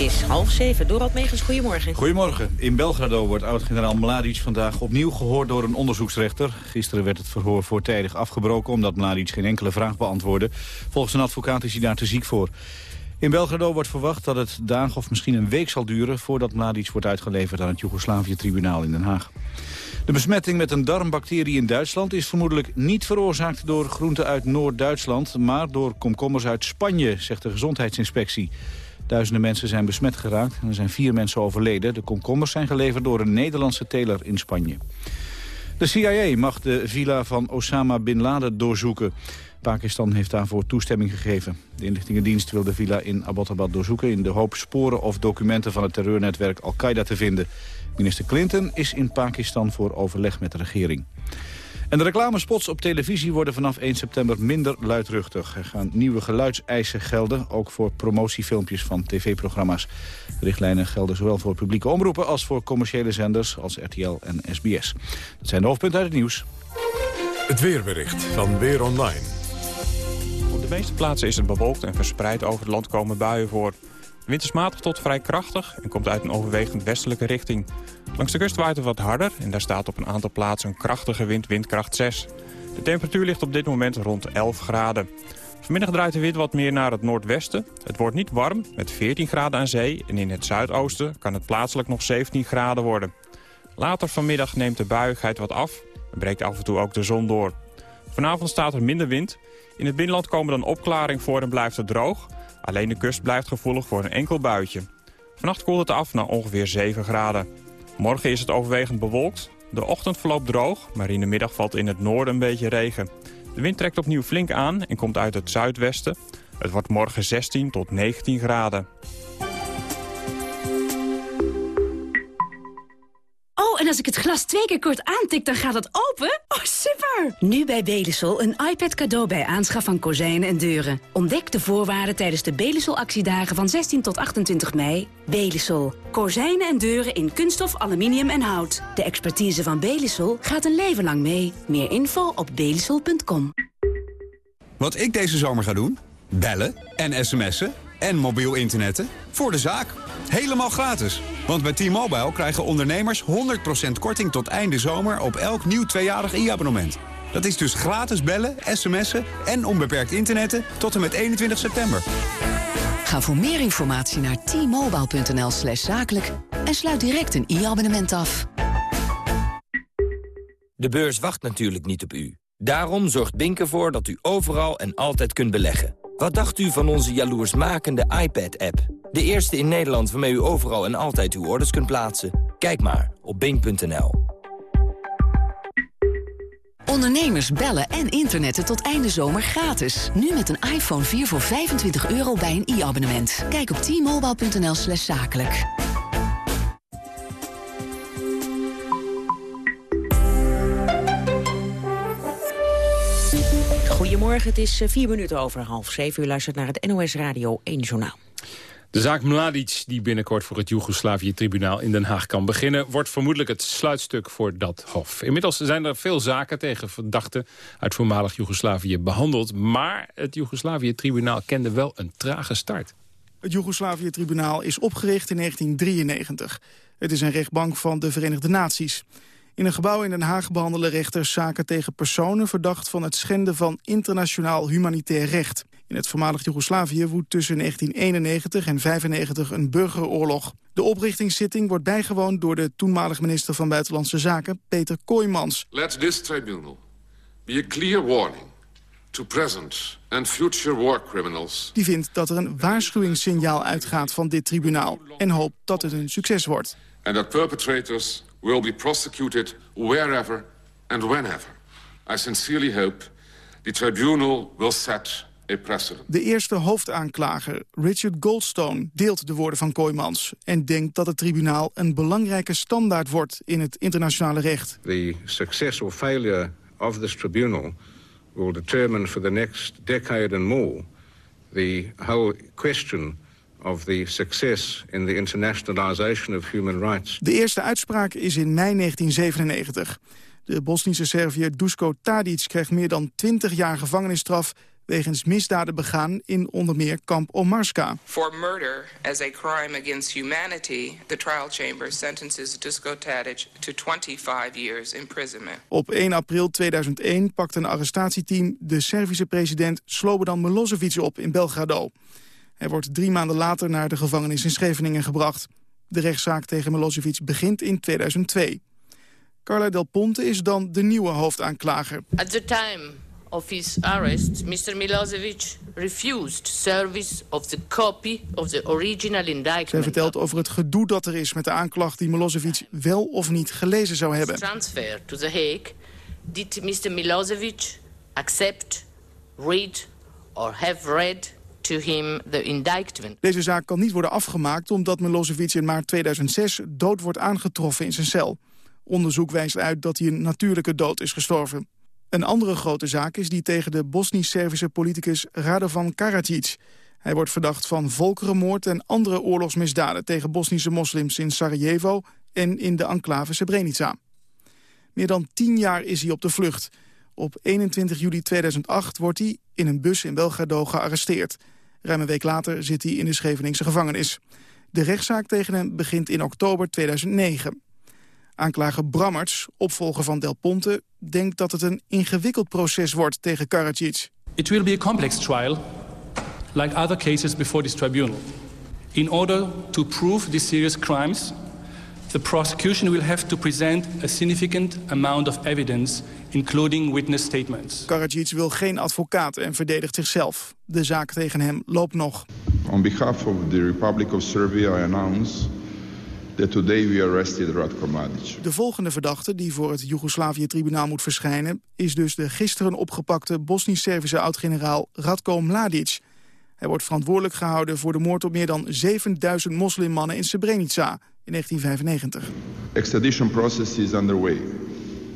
Is half zeven. Dorald Megens, goedemorgen. Goedemorgen. In Belgrado wordt oud-generaal Mladic vandaag opnieuw gehoord door een onderzoeksrechter. Gisteren werd het verhoor voortijdig afgebroken omdat Mladic geen enkele vraag beantwoordde. Volgens een advocaat is hij daar te ziek voor. In Belgrado wordt verwacht dat het dagen of misschien een week zal duren... voordat Mladic wordt uitgeleverd aan het Joegoslavië-tribunaal in Den Haag. De besmetting met een darmbacterie in Duitsland is vermoedelijk niet veroorzaakt door groenten uit Noord-Duitsland, maar door komkommers uit Spanje, zegt de gezondheidsinspectie. Duizenden mensen zijn besmet geraakt en er zijn vier mensen overleden. De komkommers zijn geleverd door een Nederlandse teler in Spanje. De CIA mag de villa van Osama Bin Laden doorzoeken. Pakistan heeft daarvoor toestemming gegeven. De inlichtingendienst wil de villa in Abbottabad doorzoeken... in de hoop sporen of documenten van het terreurnetwerk Al-Qaeda te vinden. Minister Clinton is in Pakistan voor overleg met de regering. En de reclamespots op televisie worden vanaf 1 september minder luidruchtig. Er gaan nieuwe geluidseisen gelden, ook voor promotiefilmpjes van tv-programma's. De richtlijnen gelden zowel voor publieke omroepen als voor commerciële zenders als RTL en SBS. Dat zijn de hoofdpunten uit het nieuws. Het weerbericht van Weer Online. Op de meeste plaatsen is het bewolkt en verspreid over het land komen buien voor. De wind is matig tot vrij krachtig en komt uit een overwegend westelijke richting. Langs de kust waait het wat harder en daar staat op een aantal plaatsen een krachtige wind, windkracht 6. De temperatuur ligt op dit moment rond 11 graden. Vanmiddag draait de wind wat meer naar het noordwesten. Het wordt niet warm, met 14 graden aan zee... en in het zuidoosten kan het plaatselijk nog 17 graden worden. Later vanmiddag neemt de buiigheid wat af en breekt af en toe ook de zon door. Vanavond staat er minder wind. In het binnenland komen dan opklaring voor en blijft het droog. Alleen de kust blijft gevoelig voor een enkel buitje. Vannacht koelt het af naar ongeveer 7 graden. Morgen is het overwegend bewolkt. De ochtend verloopt droog, maar in de middag valt in het noorden een beetje regen. De wind trekt opnieuw flink aan en komt uit het zuidwesten. Het wordt morgen 16 tot 19 graden. En als ik het glas twee keer kort aantik, dan gaat het open? Oh, super! Nu bij Belisol een iPad cadeau bij aanschaf van kozijnen en deuren. Ontdek de voorwaarden tijdens de Belisol-actiedagen van 16 tot 28 mei. Belisol. Kozijnen en deuren in kunststof, aluminium en hout. De expertise van Belisol gaat een leven lang mee. Meer info op belisol.com. Wat ik deze zomer ga doen? Bellen en sms'en en mobiel internetten voor de zaak. Helemaal gratis. Want bij T-Mobile krijgen ondernemers 100% korting tot einde zomer op elk nieuw tweejarig e-abonnement. Dat is dus gratis bellen, sms'en en onbeperkt internetten tot en met 21 september. Ga voor meer informatie naar t-mobile.nl slash zakelijk en sluit direct een e-abonnement af. De beurs wacht natuurlijk niet op u. Daarom zorgt Bink ervoor dat u overal en altijd kunt beleggen. Wat dacht u van onze jaloersmakende iPad-app? De eerste in Nederland waarmee u overal en altijd uw orders kunt plaatsen. Kijk maar op bink.nl. Ondernemers bellen en internetten tot einde zomer gratis. Nu met een iPhone 4 voor 25 euro bij een e-abonnement. Kijk op t-mobile.nl zakelijk. Goedemorgen, het is vier minuten over half zeven. U luistert naar het NOS Radio 1 Journaal. De zaak Mladic, die binnenkort voor het Joegoslavië-tribunaal in Den Haag kan beginnen... wordt vermoedelijk het sluitstuk voor dat hof. Inmiddels zijn er veel zaken tegen verdachten uit voormalig Joegoslavië behandeld... maar het Joegoslavië-tribunaal kende wel een trage start. Het Joegoslavië-tribunaal is opgericht in 1993. Het is een rechtbank van de Verenigde Naties. In een gebouw in Den Haag behandelen rechters zaken tegen personen... verdacht van het schenden van internationaal humanitair recht. In het voormalig Joegoslavië woedt tussen 1991 en 1995 een burgeroorlog. De oprichtingszitting wordt bijgewoond door de toenmalig minister van Buitenlandse Zaken, Peter Kooijmans. Let this tribunal be a clear warning to present and future war criminals. Die vindt dat er een waarschuwingssignaal uitgaat van dit tribunaal en hoopt dat het een succes wordt. And that perpetrators will be prosecuted wherever and whenever. I sincerely hope the tribunal will set a precedent. De eerste hoofdaanklager, Richard Goldstone, deelt de woorden van Kooijmans... en denkt dat het tribunaal een belangrijke standaard wordt in het internationale recht. The success or failure of this tribunal will determine for the next decade and more the whole question of the success in the internationalization of human rights. De eerste uitspraak is in mei 1997. De Bosnische Serviër Dusko Tadic krijgt meer dan 20 jaar gevangenisstraf wegens misdaden begaan in onder meer kamp Omarska. For murder as a crime against humanity, the trial chamber sentences Dusko Tadic to 25 years imprisonment. Op 1 april 2001 pakt een arrestatieteam de Servische president Slobodan Milosevic op in Belgrado. Hij wordt drie maanden later naar de gevangenis in Scheveningen gebracht. De rechtszaak tegen Milosevic begint in 2002. Carla Del Ponte is dan de nieuwe hoofdaanklager. At the time of his arrest, Mr. Milosevic refused service of the copy of the original indictment. Zij vertelt over het gedoe dat er is met de aanklacht die Milosevic wel of niet gelezen zou hebben. Transfer to The Hague. Did Mr. Milosevic accept, read or have read to him the indictment? Deze zaak kan niet worden afgemaakt omdat Milosevic in maart 2006 dood wordt aangetroffen in zijn cel. Onderzoek wijst uit dat hij een natuurlijke dood is gestorven. Een andere grote zaak is die tegen de Bosnisch-Servische politicus Radovan Karadzic. Hij wordt verdacht van volkerenmoord en andere oorlogsmisdaden... tegen Bosnische moslims in Sarajevo en in de enclave Srebrenica. Meer dan tien jaar is hij op de vlucht. Op 21 juli 2008 wordt hij in een bus in Belgrado gearresteerd. Ruim een week later zit hij in de Scheveningse gevangenis. De rechtszaak tegen hem begint in oktober 2009. Aanklager Brammerts, opvolger van Del Ponte, denkt dat het een ingewikkeld proces wordt tegen Karadzic. It will be a complex trial, like other cases before this tribunal. In order to prove these serious crimes, the prosecution will have to present a significant amount of evidence, including witness statements. Karadzic wil geen advocaat en verdedigt zichzelf. De zaak tegen hem loopt nog. On behalf of the Republic of Serbia, I announce that today we arrested Ratko Mladic. De volgende verdachte die voor het Joegoslavië-tribunaal moet verschijnen... is dus de gisteren opgepakte Bosnisch-Servische oud-generaal Ratko Mladic. Hij wordt verantwoordelijk gehouden voor de moord op meer dan 7000 moslimmannen in Srebrenica in 1995. Extradition process is underway.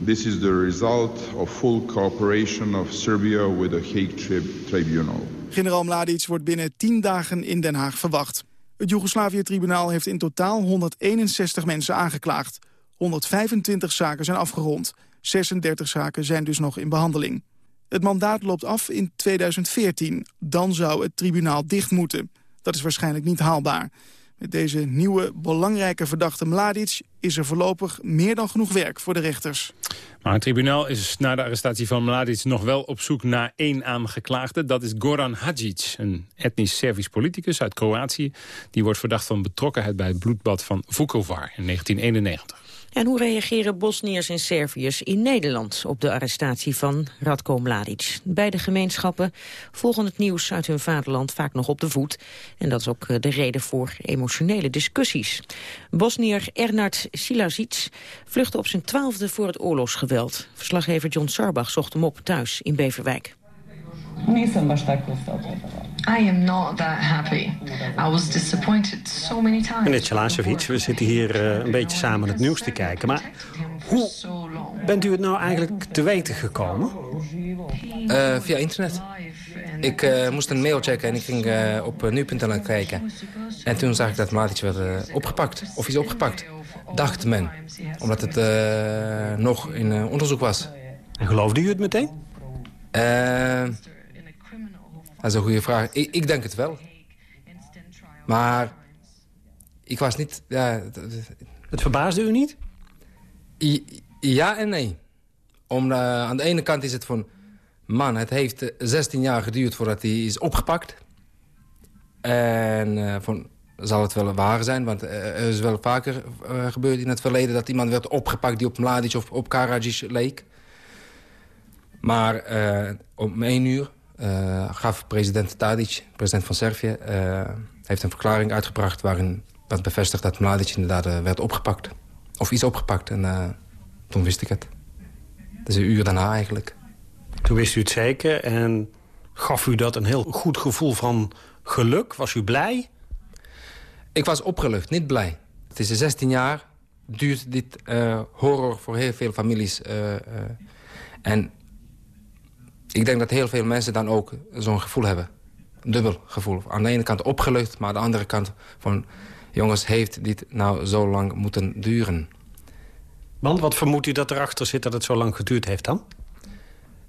This is the result of full cooperation of Serbia with the Hague tri Tribunal. Generaal Mladic wordt binnen 10 dagen in Den Haag verwacht. Het Joegoslavië-tribunaal heeft in totaal 161 mensen aangeklaagd. 125 zaken zijn afgerond. 36 zaken zijn dus nog in behandeling. Het mandaat loopt af in 2014. Dan zou het tribunaal dicht moeten. Dat is waarschijnlijk niet haalbaar. Met deze nieuwe, belangrijke verdachte Mladic... is er voorlopig meer dan genoeg werk voor de rechters. Maar het tribunaal is na de arrestatie van Mladic nog wel op zoek naar één aangeklaagde. Dat is Goran Hadjic, een etnisch Servisch politicus uit Kroatië. Die wordt verdacht van betrokkenheid bij het bloedbad van Vukovar in 1991. En hoe reageren Bosniërs en Serviërs in Nederland op de arrestatie van Radko Mladic? Beide gemeenschappen volgen het nieuws uit hun vaderland vaak nog op de voet. En dat is ook eh, de reden voor emotionele discussies. Bosnier Ernard Silazic vluchtte op zijn twaalfde voor het oorlogsgeweld. Verslaggever John Sarbach zocht hem op thuis in Beverwijk. Nisam baš tako I am not that happy. I was disappointed so many times. Meneer Celasevic, we zitten hier uh, een beetje samen het nieuws te kijken. Maar hoe bent u het nou eigenlijk te weten gekomen? Uh, via internet. Ik uh, moest een mail checken en ik ging op nu.nl kijken. En toen zag ik dat Mladic werd opgepakt. Of is opgepakt. Dacht men. Omdat het nog in onderzoek was. En geloofde u het meteen? Dat is een goede vraag. Ik, ik, denk het wel. Maar ik was niet... Ja, het verbaasde u niet? Ja en nee. Om, uh, aan de ene kant is het van... Man, het heeft 16 jaar geduurd voordat hij is opgepakt. En uh, van, zal het wel waar zijn, want er is wel vaker uh, gebeurd in het verleden... dat iemand werd opgepakt die op Mladic of op Karadzic leek. Maar om één uur gaf president Tadic, president van Servië... heeft een verklaring uitgebracht waarin dat bevestigt dat Mladic inderdaad werd opgepakt. Of iets opgepakt en toen wist ik het. Is een uur daarna eigenlijk. Toen wist u het zeker en gaf u dat een heel goed gevoel van geluk? Was u blij? Ik was opgelucht, niet blij. Het is 16 jaar, duurt dit uh, horror voor heel veel families. Uh, uh, en ik denk dat heel veel mensen dan ook zo'n gevoel hebben. Een dubbel gevoel. Aan de ene kant opgelucht, maar aan de andere kant van... jongens, heeft dit nou zo lang moeten duren? Want wat vermoedt u dat erachter zit dat het zo lang geduurd heeft dan?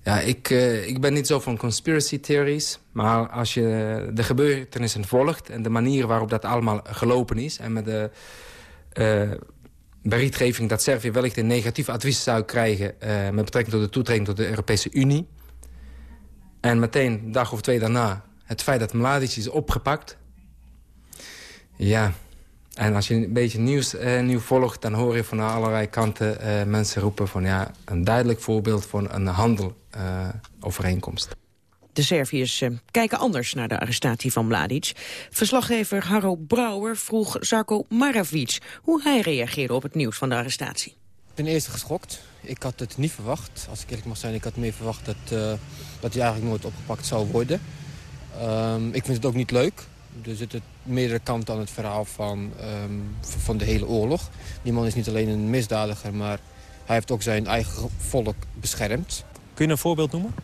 Ja, ik, uh, ik ben niet zo van conspiracy theories. Maar als je de gebeurtenissen volgt... en de manier waarop dat allemaal gelopen is... en met de uh, berichtgeving dat Servië wellicht een negatief advies zou krijgen... Uh, met betrekking tot de toetreding tot de Europese Unie... en meteen een dag of twee daarna het feit dat Mladic is opgepakt... ja, en als je een beetje nieuws uh, nieuw volgt, dan hoor je van allerlei kanten uh, mensen roepen van ja, een duidelijk voorbeeld van een handelovereenkomst. Uh, de Serviërs kijken anders naar de arrestatie van Mladic. Verslaggever Harro Brouwer vroeg Zarko Maravic hoe hij reageerde op het nieuws van de arrestatie. Ik ben eerst geschokt. Ik had het niet verwacht. Als ik eerlijk mag zijn, ik had meer verwacht dat, dat hij eigenlijk nooit opgepakt zou worden. Um, ik vind het ook niet leuk. Er zitten meerdere kanten aan het verhaal van, um, van de hele oorlog. Die man is niet alleen een misdadiger, maar hij heeft ook zijn eigen volk beschermd. Kun je een voorbeeld noemen?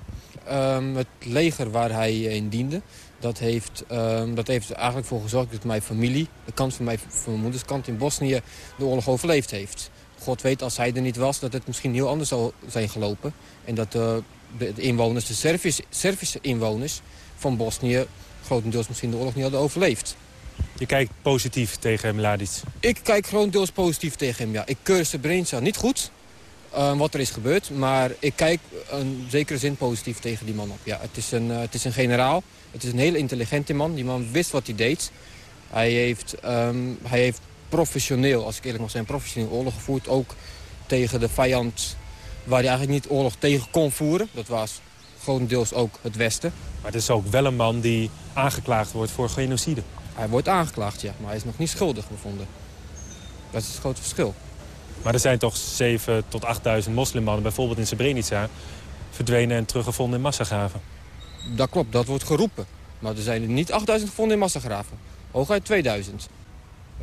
Um, het leger waar hij in diende, dat heeft, um, dat heeft er eigenlijk voor gezorgd dat mijn familie, de kant van mijn, van mijn moeders kant in Bosnië, de oorlog overleefd heeft. God weet als hij er niet was dat het misschien heel anders zou zijn gelopen. En dat de, de inwoners, de Servische, inwoners van Bosnië grotendeels misschien de oorlog niet hadden overleefd. Je kijkt positief tegen Mladic? Ik kijk grotendeels positief tegen hem, ja. Ik keur Srebrenica niet goed, uh, wat er is gebeurd. Maar ik kijk in zekere zin positief tegen die man op. Ja, het, is een, uh, het is een generaal, het is een hele intelligente man. Die man wist wat hij deed. Hij heeft, um, hij heeft professioneel, als ik eerlijk mag zijn, professioneel oorlog gevoerd. Ook tegen de vijand waar hij eigenlijk niet oorlog tegen kon voeren. Dat was grotendeels ook het Westen. Maar het is ook wel een man die aangeklaagd wordt voor genocide. Hij wordt aangeklaagd, ja, maar hij is nog niet schuldig bevonden. Dat is het grote verschil. Maar er zijn toch 7 tot 8.000 moslimmannen, bijvoorbeeld in Srebrenica... verdwenen en teruggevonden in massagraven. Dat klopt, dat wordt geroepen. Maar er zijn er niet 8.000 gevonden in massagraven. Hooguit 2000.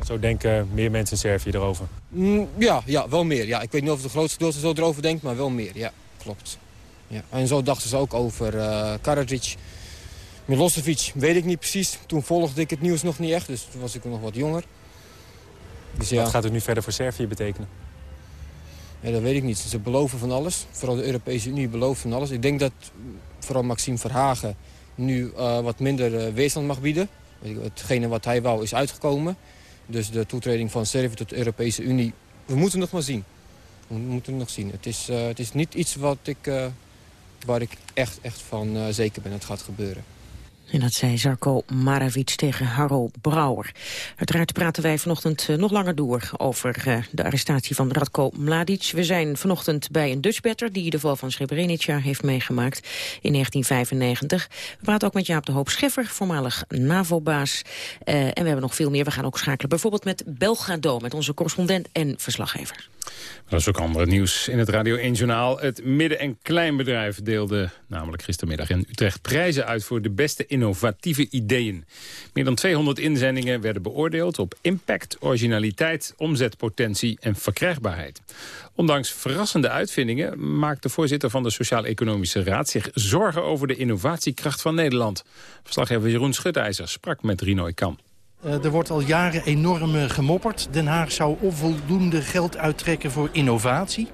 Zo denken meer mensen in Servië erover? Mm, ja, ja, wel meer. Ja. Ik weet niet of het grootste deel zo erover denkt, maar wel meer. Ja, klopt. Ja. En zo dachten ze ook over uh, Karadzic. Milosevic weet ik niet precies. Toen volgde ik het nieuws nog niet echt, dus toen was ik nog wat jonger. Dus ja. Wat gaat het nu verder voor Servië betekenen? Ja, dat weet ik niet. Ze beloven van alles. Vooral de Europese Unie belooft van alles. Ik denk dat vooral Maxime Verhagen nu uh, wat minder uh, weerstand mag bieden. Hetgene wat hij wou is uitgekomen. Dus de toetreding van Servië tot de Europese Unie, we moeten nog maar zien. We moeten nog zien. Het is, uh, het is niet iets wat ik, waar ik echt, echt van zeker ben dat gaat gebeuren. En dat zei Zarko Maravic tegen Harro Brouwer. Uiteraard praten wij vanochtend uh, nog langer door over uh, de arrestatie van Radko Mladic. We zijn vanochtend bij een Dutchbatter die de val van Srebrenica heeft meegemaakt in 1995. We praten ook met Jaap de Hoop Scheffer, voormalig NAVO-baas. Uh, en we hebben nog veel meer. We gaan ook schakelen bijvoorbeeld met Belgrado, met onze correspondent en verslaggever. Dat is ook andere nieuws in het Radio 1-journaal. Het midden- en kleinbedrijf deelde namelijk gistermiddag in Utrecht prijzen uit voor de beste innovatieve ideeën. Meer dan 200 inzendingen werden beoordeeld op impact, originaliteit, omzetpotentie en verkrijgbaarheid. Ondanks verrassende uitvindingen maakt de voorzitter van de Sociaal-Economische Raad zich zorgen over de innovatiekracht van Nederland. Verslaggever Jeroen Schutijzer sprak met Rinoy Kam. Uh, er wordt al jaren enorm uh, gemopperd. Den Haag zou onvoldoende geld uittrekken voor innovatie.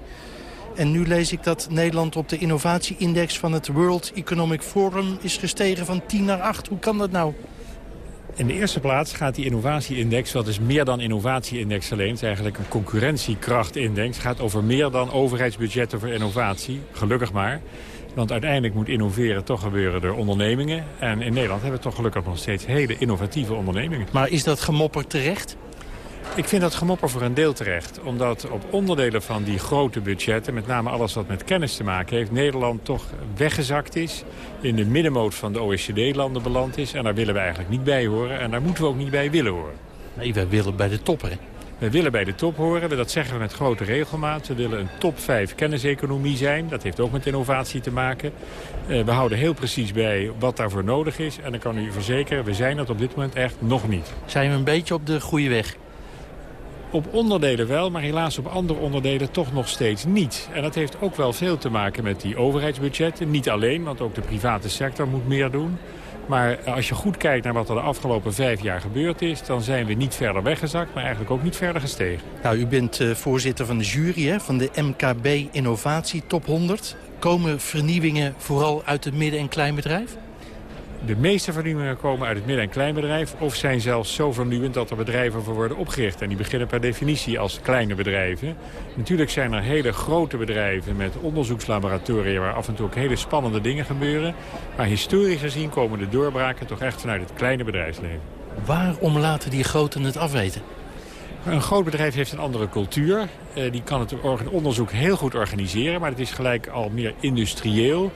En nu lees ik dat Nederland op de innovatieindex van het World Economic Forum is gestegen van 10 naar 8. Hoe kan dat nou? In de eerste plaats gaat die innovatie-index, wat is meer dan innovatie-index alleen... het is eigenlijk een concurrentiekrachtindex. Gaat over meer dan overheidsbudgetten voor innovatie. Gelukkig maar. Want uiteindelijk moet innoveren toch gebeuren door ondernemingen. En in Nederland hebben we toch gelukkig nog steeds hele innovatieve ondernemingen. Maar is dat gemopper terecht? Ik vind dat gemopper voor een deel terecht. Omdat op onderdelen van die grote budgetten... met name alles wat met kennis te maken heeft... Nederland toch weggezakt is. In de middenmoot van de OECD-landen beland is. En daar willen we eigenlijk niet bij horen. En daar moeten we ook niet bij willen horen. Nee, wij willen bij de top, hè? We willen bij de top horen, dat zeggen we met grote regelmaat. We willen een top 5 kenniseconomie zijn. Dat heeft ook met innovatie te maken. Uh, we houden heel precies bij wat daarvoor nodig is. En dan kan u verzekeren, we zijn dat op dit moment echt nog niet. Zijn we een beetje op de goede weg? Op onderdelen wel, maar helaas op andere onderdelen toch nog steeds niet. En dat heeft ook wel veel te maken met die overheidsbudgetten. Niet alleen, want ook de private sector moet meer doen. Maar als je goed kijkt naar wat er de afgelopen vijf jaar gebeurd is... dan zijn we niet verder weggezakt, maar eigenlijk ook niet verder gestegen. Nou, u bent uh, voorzitter van de jury hè, van de MKB Innovatie Top 100. Komen vernieuwingen vooral uit het midden- en kleinbedrijf? De meeste vernieuwingen komen uit het midden- en kleinbedrijf... of zijn zelfs zo vernieuwend dat er bedrijven voor worden opgericht. En die beginnen per definitie als kleine bedrijven. Natuurlijk zijn er hele grote bedrijven met onderzoekslaboratoria... waar af en toe ook hele spannende dingen gebeuren. Maar historisch gezien komen de doorbraken toch echt vanuit het kleine bedrijfsleven. Waarom laten die groten het afweten? Een groot bedrijf heeft een andere cultuur. Uh, die kan het onderzoek heel goed organiseren, maar het is gelijk al meer industrieel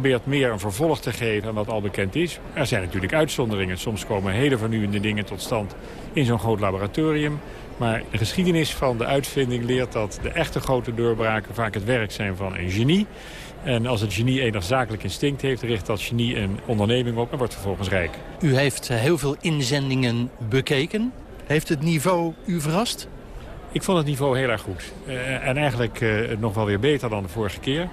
probeert meer een vervolg te geven aan wat al bekend is. Er zijn natuurlijk uitzonderingen. Soms komen hele vernieuwende dingen tot stand in zo'n groot laboratorium. Maar de geschiedenis van de uitvinding leert dat de echte grote doorbraken vaak het werk zijn van een genie. En als het genie enig zakelijk instinct heeft, richt dat genie een onderneming op en wordt vervolgens rijk. U heeft eh, heel veel inzendingen bekeken. Heeft het niveau u verrast? Ik vond het niveau heel erg goed. Uh, en eigenlijk uh, nog wel weer beter dan de vorige keer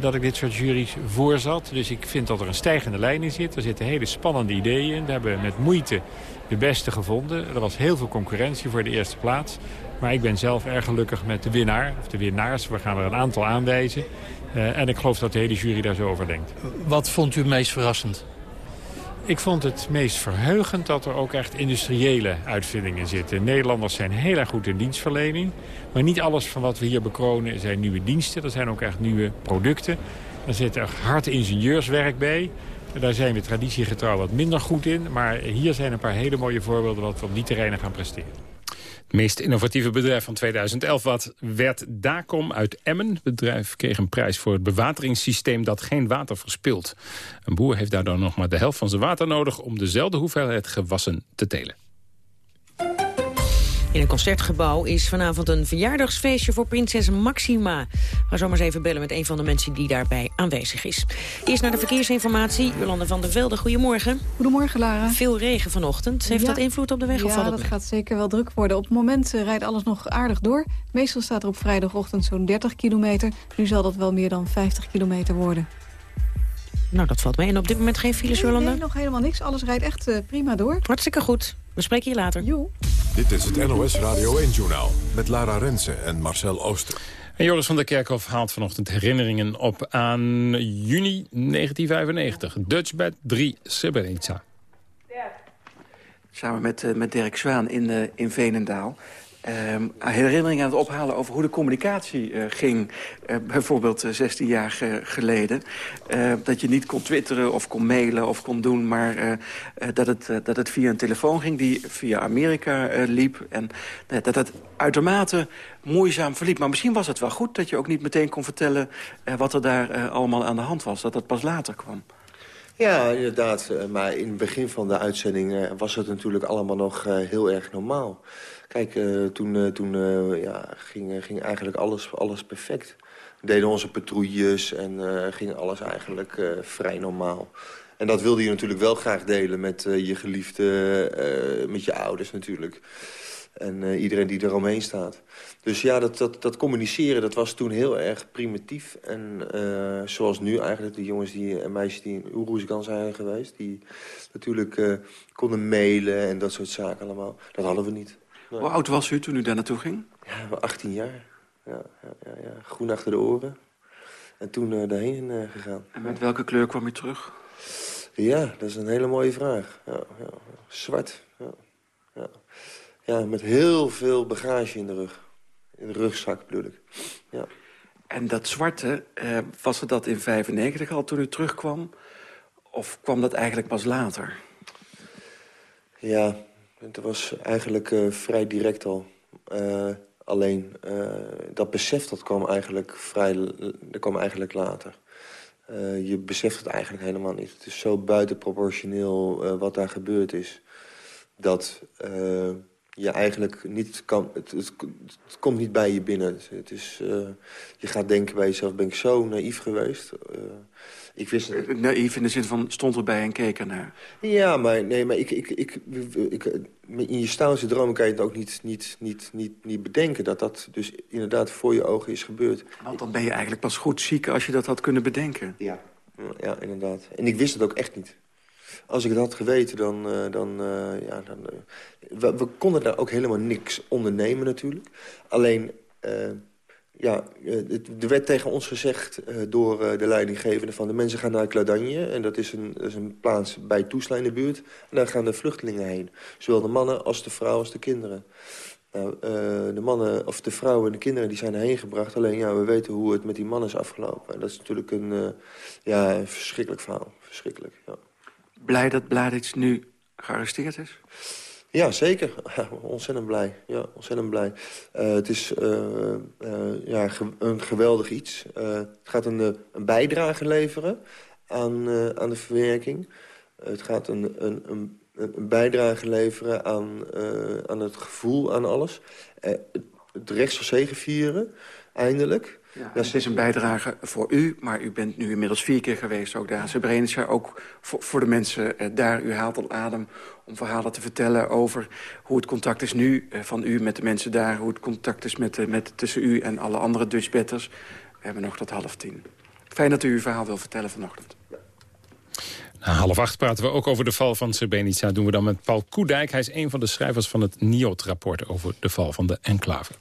dat ik dit soort juries voorzat. Dus ik vind dat er een stijgende lijn in zit. Er zitten hele spannende ideeën in. We hebben met moeite de beste gevonden. Er was heel veel concurrentie voor de eerste plaats. Maar ik ben zelf erg gelukkig met de winnaar, of de winnaars. We gaan er een aantal aanwijzen. Uh, en ik geloof dat de hele jury daar zo over denkt. Wat vond u het meest verrassend? Ik vond het meest verheugend dat er ook echt industriële uitvindingen zitten. Nederlanders zijn heel erg goed in dienstverlening. Maar niet alles van wat we hier bekronen zijn nieuwe diensten. Er zijn ook echt nieuwe producten. Er zit er hard ingenieurswerk bij. Daar zijn we traditiegetrouw wat minder goed in. Maar hier zijn een paar hele mooie voorbeelden wat we op die terreinen gaan presteren. Meest innovatieve bedrijf van 2011 wat werd Dacom uit Emmen. Het bedrijf kreeg een prijs voor het bewateringssysteem dat geen water verspilt. Een boer heeft daardoor nog maar de helft van zijn water nodig... om dezelfde hoeveelheid gewassen te telen. In een concertgebouw is vanavond een verjaardagsfeestje voor prinses Maxima. Ga zo maar eens even bellen met een van de mensen die daarbij aanwezig is. Eerst naar de verkeersinformatie. Jolande van der Velde, goedemorgen. Goedemorgen, Lara. Veel regen vanochtend. Heeft dat invloed op de weg? Ja, of valt dat gaat zeker wel druk worden. Op het moment uh, rijdt alles nog aardig door. Meestal staat er op vrijdagochtend zo'n 30 kilometer. Nu zal dat wel meer dan 50 kilometer worden. Nou, dat valt mee. En op dit moment geen files, Jolanda? Nee, nog helemaal niks. Alles rijdt echt uh, prima door. Hartstikke goed. We spreken je later. Jo. Dit is het NOS Radio 1-journaal met Lara Rensen en Marcel Ooster. En Joris van der Kerkhof haalt vanochtend herinneringen op aan juni 1995. Dutchbed 3 Srebrenica. Samen met, uh, met Dirk Zwaan in, uh, in Veenendaal. Uh, herinneringen aan het ophalen over hoe de communicatie uh, ging. Uh, bijvoorbeeld 16 jaar geleden. dat je niet kon twitteren of kon mailen of kon doen... maar dat, het, dat het via een telefoon ging die via Amerika liep. En dat het uitermate moeizaam verliep. Maar misschien was het wel goed dat je ook niet meteen kon vertellen... wat er daar allemaal aan de hand was. Dat dat pas later kwam. Ja, inderdaad. Maar in het begin van de uitzending was het natuurlijk allemaal nog heel erg normaal. Kijk, uh, toen, uh, toen uh, ja, ging, ging eigenlijk alles, alles perfect. We deden onze patrouilles en ging alles eigenlijk vrij normaal. En dat wilde je natuurlijk wel graag delen met je geliefde, met je ouders natuurlijk. En iedereen die er omheen staat. Dus ja, dat, dat, dat communiceren dat was toen heel erg primitief. En zoals nu eigenlijk, de jongens die, en meisjes die in Oeroesgan zijn geweest... die natuurlijk konden mailen en dat soort zaken allemaal. Dat hadden we niet. Nee. Hoe oud was u toen u daar naartoe ging? Ja, 18 jaar. Ja, ja, ja, ja. Groen achter de oren. En toen uh, daarheen uh, gegaan. En met welke kleur kwam u terug? Ja, dat is een hele mooie vraag. Ja, ja. Zwart. Ja. Ja. ja, met heel veel bagage in de rug. In de rugzak bedoel ik. Ja. En dat zwarte, eh, was het dat in 95 al toen u terugkwam? Of kwam dat eigenlijk pas later? Ja, het was eigenlijk uh, vrij direct al. Uh, alleen, uh, dat besef dat kwam eigenlijk, vrij, dat kwam eigenlijk later. je beseft het eigenlijk helemaal niet. Het is zo buitenproportioneel wat daar gebeurd is... dat je eigenlijk niet kan... Het, het, het, komt niet bij je binnen. Het is, je gaat denken bij jezelf, ben ik zo naïef geweest... Ik wist het. Naïef in de zin van stond erbij en keek ernaar. Ja, maar, nee, maar ik, ik, ik, ik, in je stoutste dromen kan je het ook niet, niet, niet, niet, niet bedenken... dat dat dus inderdaad voor je ogen is gebeurd. Want dan ben je eigenlijk pas goed ziek als je dat had kunnen bedenken. Ja, ja inderdaad. En ik wist het ook echt niet. Als ik het had geweten, dan... Uh, dan uh, ja, dan uh, we, konden daar ook helemaal niks ondernemen natuurlijk. Alleen ja, eh, er werd tegen ons gezegd door de leidinggevende van de mensen gaan naar Cladagne. En dat is een, dat is een plaats bij Toesla in de buurt. En daar gaan de vluchtelingen heen. Zowel de mannen als de vrouwen als de kinderen. Nou, de mannen, of de vrouwen en de kinderen die zijn erheen gebracht. Alleen ja, we weten hoe het met die mannen is afgelopen. En dat is natuurlijk een, ja, een verschrikkelijk verhaal. Verschrikkelijk, ja. Blij dat Bladic nu gearresteerd is? Ja, zeker. ontzettend blij. Ja, ontzettend blij. Uh, het is uh, uh, ja, een geweldig iets. het gaat een, een bijdrage leveren aan, aan de verwerking. het gaat een, een, een, bijdrage leveren aan, aan het gevoel, aan alles. het recht van zegevieren, eindelijk. Ja, het is een bijdrage voor u, maar u bent nu inmiddels vier keer geweest ook daar. Srebrenica, ook voor, voor de mensen uh, daar. U haalt al adem om verhalen te vertellen over hoe het contact is nu uh, van u met de mensen daar. Hoe het contact is met, uh, met, tussen u en alle andere Dutchbetters. We hebben nog tot half tien. Fijn dat u uw verhaal wil vertellen vanochtend. Na half acht praten we ook over de val van Srebrenica. doen we dan met Paul Koedijk. Hij is een van de schrijvers van het NIOT-rapport over de val van de enclave.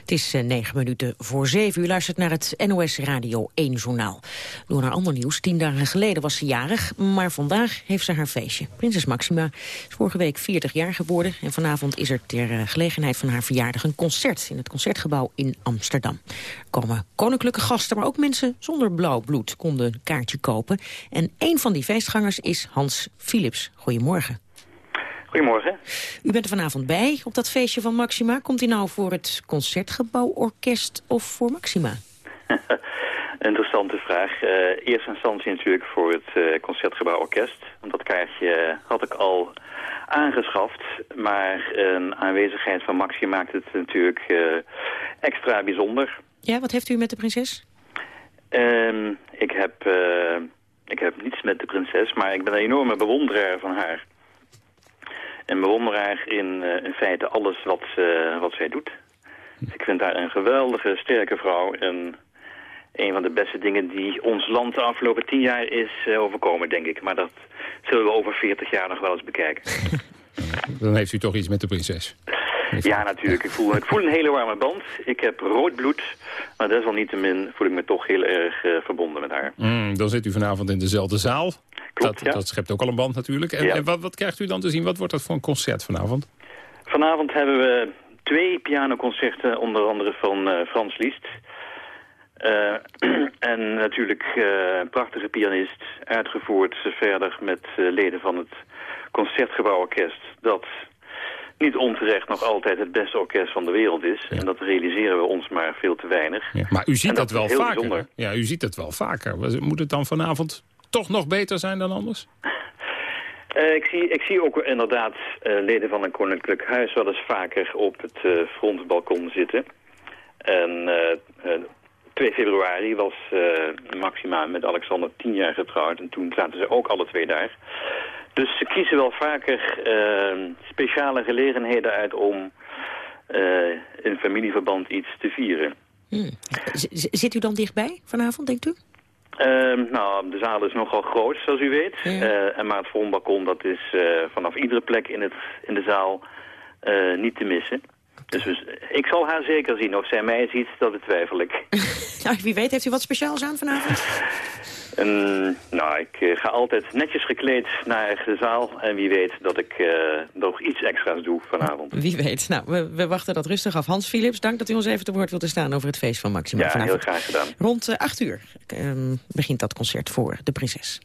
Het is uh, negen minuten voor zeven. U luistert naar het NOS Radio 1 journaal. Door naar ander nieuws. Tien dagen geleden was ze jarig, maar vandaag heeft ze haar feestje. Prinses Maxima is vorige week 40 jaar geworden. En vanavond is er ter uh, gelegenheid van haar verjaardag een concert... in het Concertgebouw in Amsterdam. Er komen koninklijke gasten, maar ook mensen zonder blauw bloed... konden een kaartje kopen. En een van die feestgangers is Hans Philips. Goedemorgen. Goedemorgen. U bent er vanavond bij op dat feestje van Maxima. Komt u nou voor het Concertgebouworkest of voor Maxima? Interessante vraag. Uh, eerste instantie natuurlijk voor het uh, Concertgebouworkest. Want dat kaartje had ik al aangeschaft. Maar een aanwezigheid van Maxima maakt het natuurlijk uh, extra bijzonder. Ja, wat heeft u met de prinses? Ehm, ik, heb, ik heb niets met de prinses, maar ik ben een enorme bewonderaar van haar een bewonderaar in, uh, in feite alles wat, uh, wat zij doet. Ik vind haar een geweldige, sterke vrouw. En een van de beste dingen die ons land de afgelopen tien jaar is uh, overkomen, denk ik. Maar dat zullen we over veertig jaar nog wel eens bekijken. Dan heeft u toch iets met de prinses. Ja, natuurlijk. Ik voel, ik voel een hele warme band. Ik heb rood bloed. Maar desalniettemin voel ik me toch heel erg uh, verbonden met haar. Mm, dan zit u vanavond in dezelfde zaal. Klopt, dat, ja. dat schept ook al een band natuurlijk. En, ja. en wat, wat, krijgt u dan te zien? Wat wordt dat voor een concert vanavond? Vanavond hebben we twee pianoconcerten, onder andere van uh, Frans Liszt. Uh, en natuurlijk een prachtige pianist, uitgevoerd verder met leden van het Concertgebouworkest... dat niet onterecht nog altijd het beste orkest van de wereld is. Ja. En dat realiseren we ons maar veel te weinig. Ja, maar u ziet dat, dat wel vaker. Ja, u ziet het wel vaker. Moet het dan vanavond toch nog beter zijn dan anders? Uh, ik, zie, ik zie ook inderdaad uh, leden van een koninklijk huis wel eens vaker op het uh, frontbalkon zitten. En 2 februari was Maxima met Alexander tien jaar getrouwd en toen zaten ze ook alle twee daar. Dus ze kiezen wel vaker uh, speciale gelegenheden uit om uh, in familieverband iets te vieren. Hmm. Zit u dan dichtbij vanavond, denkt u? Uh, nou, de zaal is nogal groot, zoals u weet. Ja. Uh, en maar het frontbalkon, dat is uh, vanaf iedere plek in, het, in de zaal niet te missen. Dus, dus ik zal haar zeker zien. Of zij mij ziet, dat betwijfel ik. nou, wie weet, heeft u wat speciaals aan vanavond? Nou, ik eh, ga altijd netjes gekleed naar de zaal. En wie weet dat ik uh, nog iets extra's doe vanavond. Wie weet. Nou, we, we, wachten dat rustig af. Hans Philips, dank dat u ons even te woord wilt staan over het feest van Maxima ja, vanavond. heel graag gedaan. Rond 8 uur ehm, begint dat concert voor de prinses.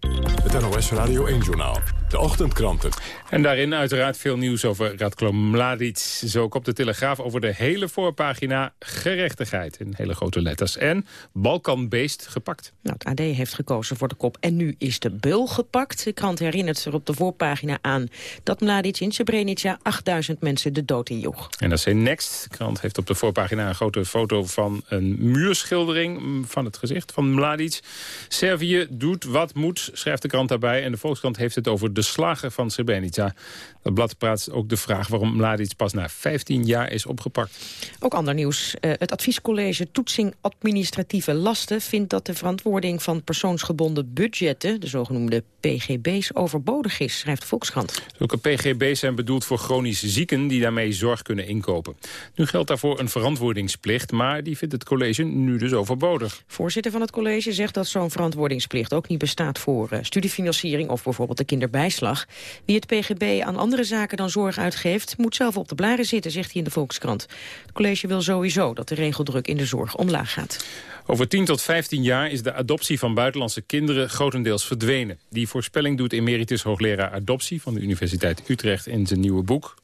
Het NOS Radio 1-journaal. De ochtendkranten. En daarin uiteraard veel nieuws over Radko Mladic. Zo ook op de Telegraaf over de hele voorpagina gerechtigheid. In hele grote letters. En Balkanbeest gepakt. Nou, het AD heeft gekozen voor de kop. En nu is de bul gepakt. De krant herinnert er op de voorpagina aan... dat Mladic in Srebrenica 8000 mensen de dood injoeg. En dat is Next. De krant heeft op de voorpagina een grote foto van een muurschildering... van het gezicht van Mladic. Servië doet wat moet, schrijft de krant daarbij. En de Volkskrant heeft het over de slagen van Srebrenica. Dat blad praat ook de vraag waarom Mladic pas na 15 jaar is opgepakt. Ook ander nieuws. Uh, het adviescollege Toetsing Administratieve Lasten vindt dat de verantwoording van persoonsgebonden budgetten, de zogenoemde PGB's, overbodig is, schrijft de Volkskrant. Zulke PGB's zijn bedoeld voor chronische zieken die daarmee zorg kunnen inkopen. Nu geldt daarvoor een verantwoordingsplicht, maar die vindt het college nu dus overbodig. Voorzitter van het college zegt dat zo'n verantwoordingsplicht ook niet bestaat voor uh, studiefinanciering of bijvoorbeeld de kinderbijslag. Wie het PGB aan andere zaken dan zorg uitgeeft, moet zelf op de blaren zitten, zegt hij in de Volkskrant. Het college wil sowieso dat de regeldruk in de zorg omlaag gaat. Over 10 tot 15 jaar is de adoptie van buitenlandse kinderen grotendeels verdwenen. Die voorspelling doet emeritus hoogleraar adoptie van de Universiteit Utrecht in zijn nieuwe boek.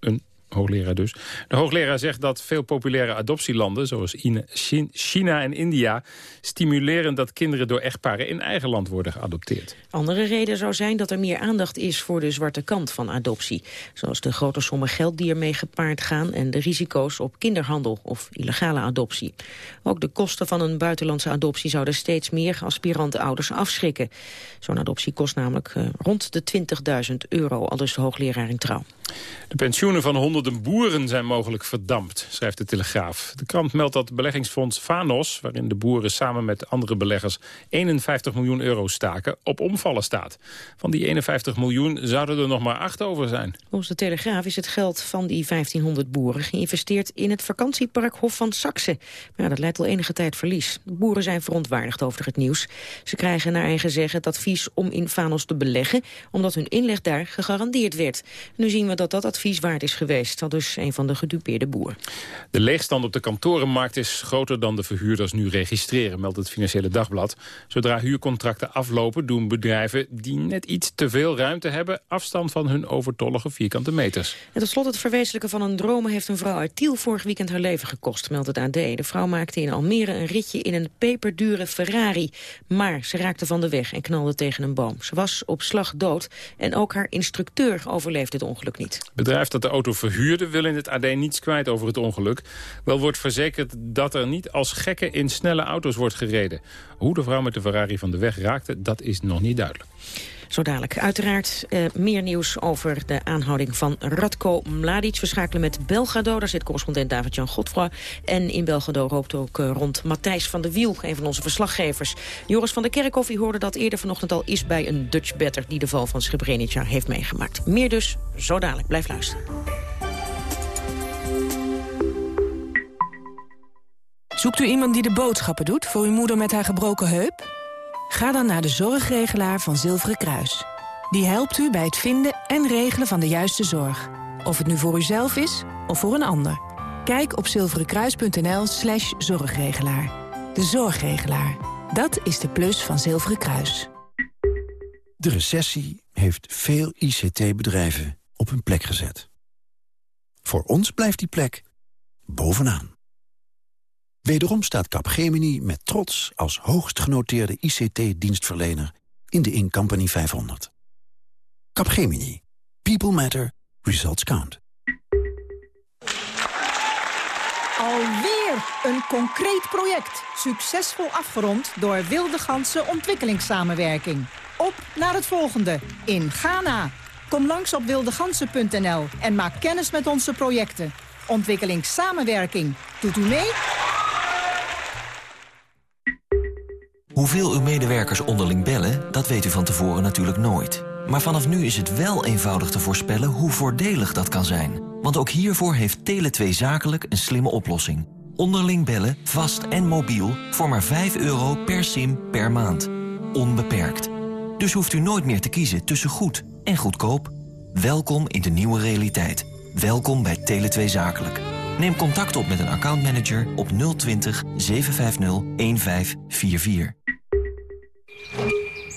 Een hoogleraar dus. De hoogleraar zegt dat veel populaire adoptielanden, zoals China en India, stimuleren dat kinderen door echtparen in eigen land worden geadopteerd. Andere reden zou zijn dat er meer aandacht is voor de zwarte kant van adoptie. Zoals de grote sommen geld die ermee gepaard gaan en de risico's op kinderhandel of illegale adoptie. Ook de kosten van een buitenlandse adoptie zouden steeds meer aspirante ouders afschrikken. Zo'n adoptie kost namelijk uh, rond de 20.000 euro, al dus de hoogleraar in trouw. De pensioenen van honderden boeren zijn mogelijk verdampt, schrijft de Telegraaf. De krant meldt dat beleggingsfonds Fanos, waarin de boeren samen met andere beleggers 51 miljoen euro staken, op omvallen staat. Van die 51 miljoen zouden er nog maar acht over zijn. Volgens de Telegraaf is het geld van die 1500 boeren geïnvesteerd in het vakantiepark Hof van Saxe. Maar dat leidt al enige tijd verlies. De boeren zijn verontwaardigd over het nieuws. Ze krijgen naar eigen zeggen het advies om in Fanos te beleggen, omdat hun inleg daar gegarandeerd werd. Nu zien we dat dat advies waard is geweest, al dus een van de gedupeerde boeren. De leegstand op de kantorenmarkt is groter dan de verhuurders nu registreren, meldt het Financiële Dagblad. Zodra huurcontracten aflopen doen bedrijven die net iets te veel ruimte hebben afstand van hun overtollige vierkante meters. En tot slot het verwezenlijken van een droom heeft een vrouw uit Tiel vorig weekend haar leven gekost, meldt het AD. De vrouw maakte in Almere een ritje in een peperdure Ferrari, maar ze raakte van de weg en knalde tegen een boom. Ze was op slag dood en ook haar instructeur overleefde het ongeluk niet. Het bedrijf dat de auto verhuurde wil in het AD niets kwijt over het ongeluk. Wel wordt verzekerd dat er niet als gekken in snelle auto's wordt gereden. Hoe de vrouw met de Ferrari van de weg raakte, dat is nog niet duidelijk. Zo dadelijk. Uiteraard uh, meer nieuws over de aanhouding van Radko Mladic. We schakelen met Belgado. Daar zit correspondent David-Jan Godfroy. En in Belgado rookt ook uh, rond Matthijs van der Wiel, een van onze verslaggevers. Joris van der Kerkhoff, hoorde dat eerder vanochtend al... is bij een Dutch Better die de val van Srebrenica heeft meegemaakt. Meer dus, zo dadelijk. Blijf luisteren. Zoekt u iemand die de boodschappen doet voor uw moeder met haar gebroken heup? Ga dan naar de zorgregelaar van Zilveren Kruis. Die helpt u bij het vinden en regelen van de juiste zorg. Of het nu voor uzelf is of voor een ander. Kijk op zilverenkruis.nl slash zorgregelaar. De zorgregelaar. Dat is de plus van Zilveren Kruis. De recessie heeft veel ICT-bedrijven op hun plek gezet. Voor ons blijft die plek bovenaan. Wederom staat Capgemini met trots als hoogst genoteerde ICT-dienstverlener in de Incompany 500. Capgemini. People matter. Results count. Alweer een concreet project. Succesvol afgerond door Wilde Ganse Ontwikkelingssamenwerking. Op naar het volgende in Ghana. Kom langs op wildegansen.nl en maak kennis met onze projecten. Ontwikkelingssamenwerking. Doet u mee? Hoeveel uw medewerkers onderling bellen, dat weet u van tevoren natuurlijk nooit. Maar vanaf nu is het wel eenvoudig te voorspellen hoe voordelig dat kan zijn. Want ook hiervoor heeft Tele2 Zakelijk een slimme oplossing. Onderling bellen, vast en mobiel, voor maar 5 euro per sim per maand. onbeperkt. Dus hoeft u nooit meer te kiezen tussen goed en goedkoop. Welkom in de nieuwe realiteit. Welkom bij Tele2 Zakelijk. Neem contact op met een accountmanager op 020 750 1544.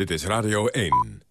Dit is Radio 1.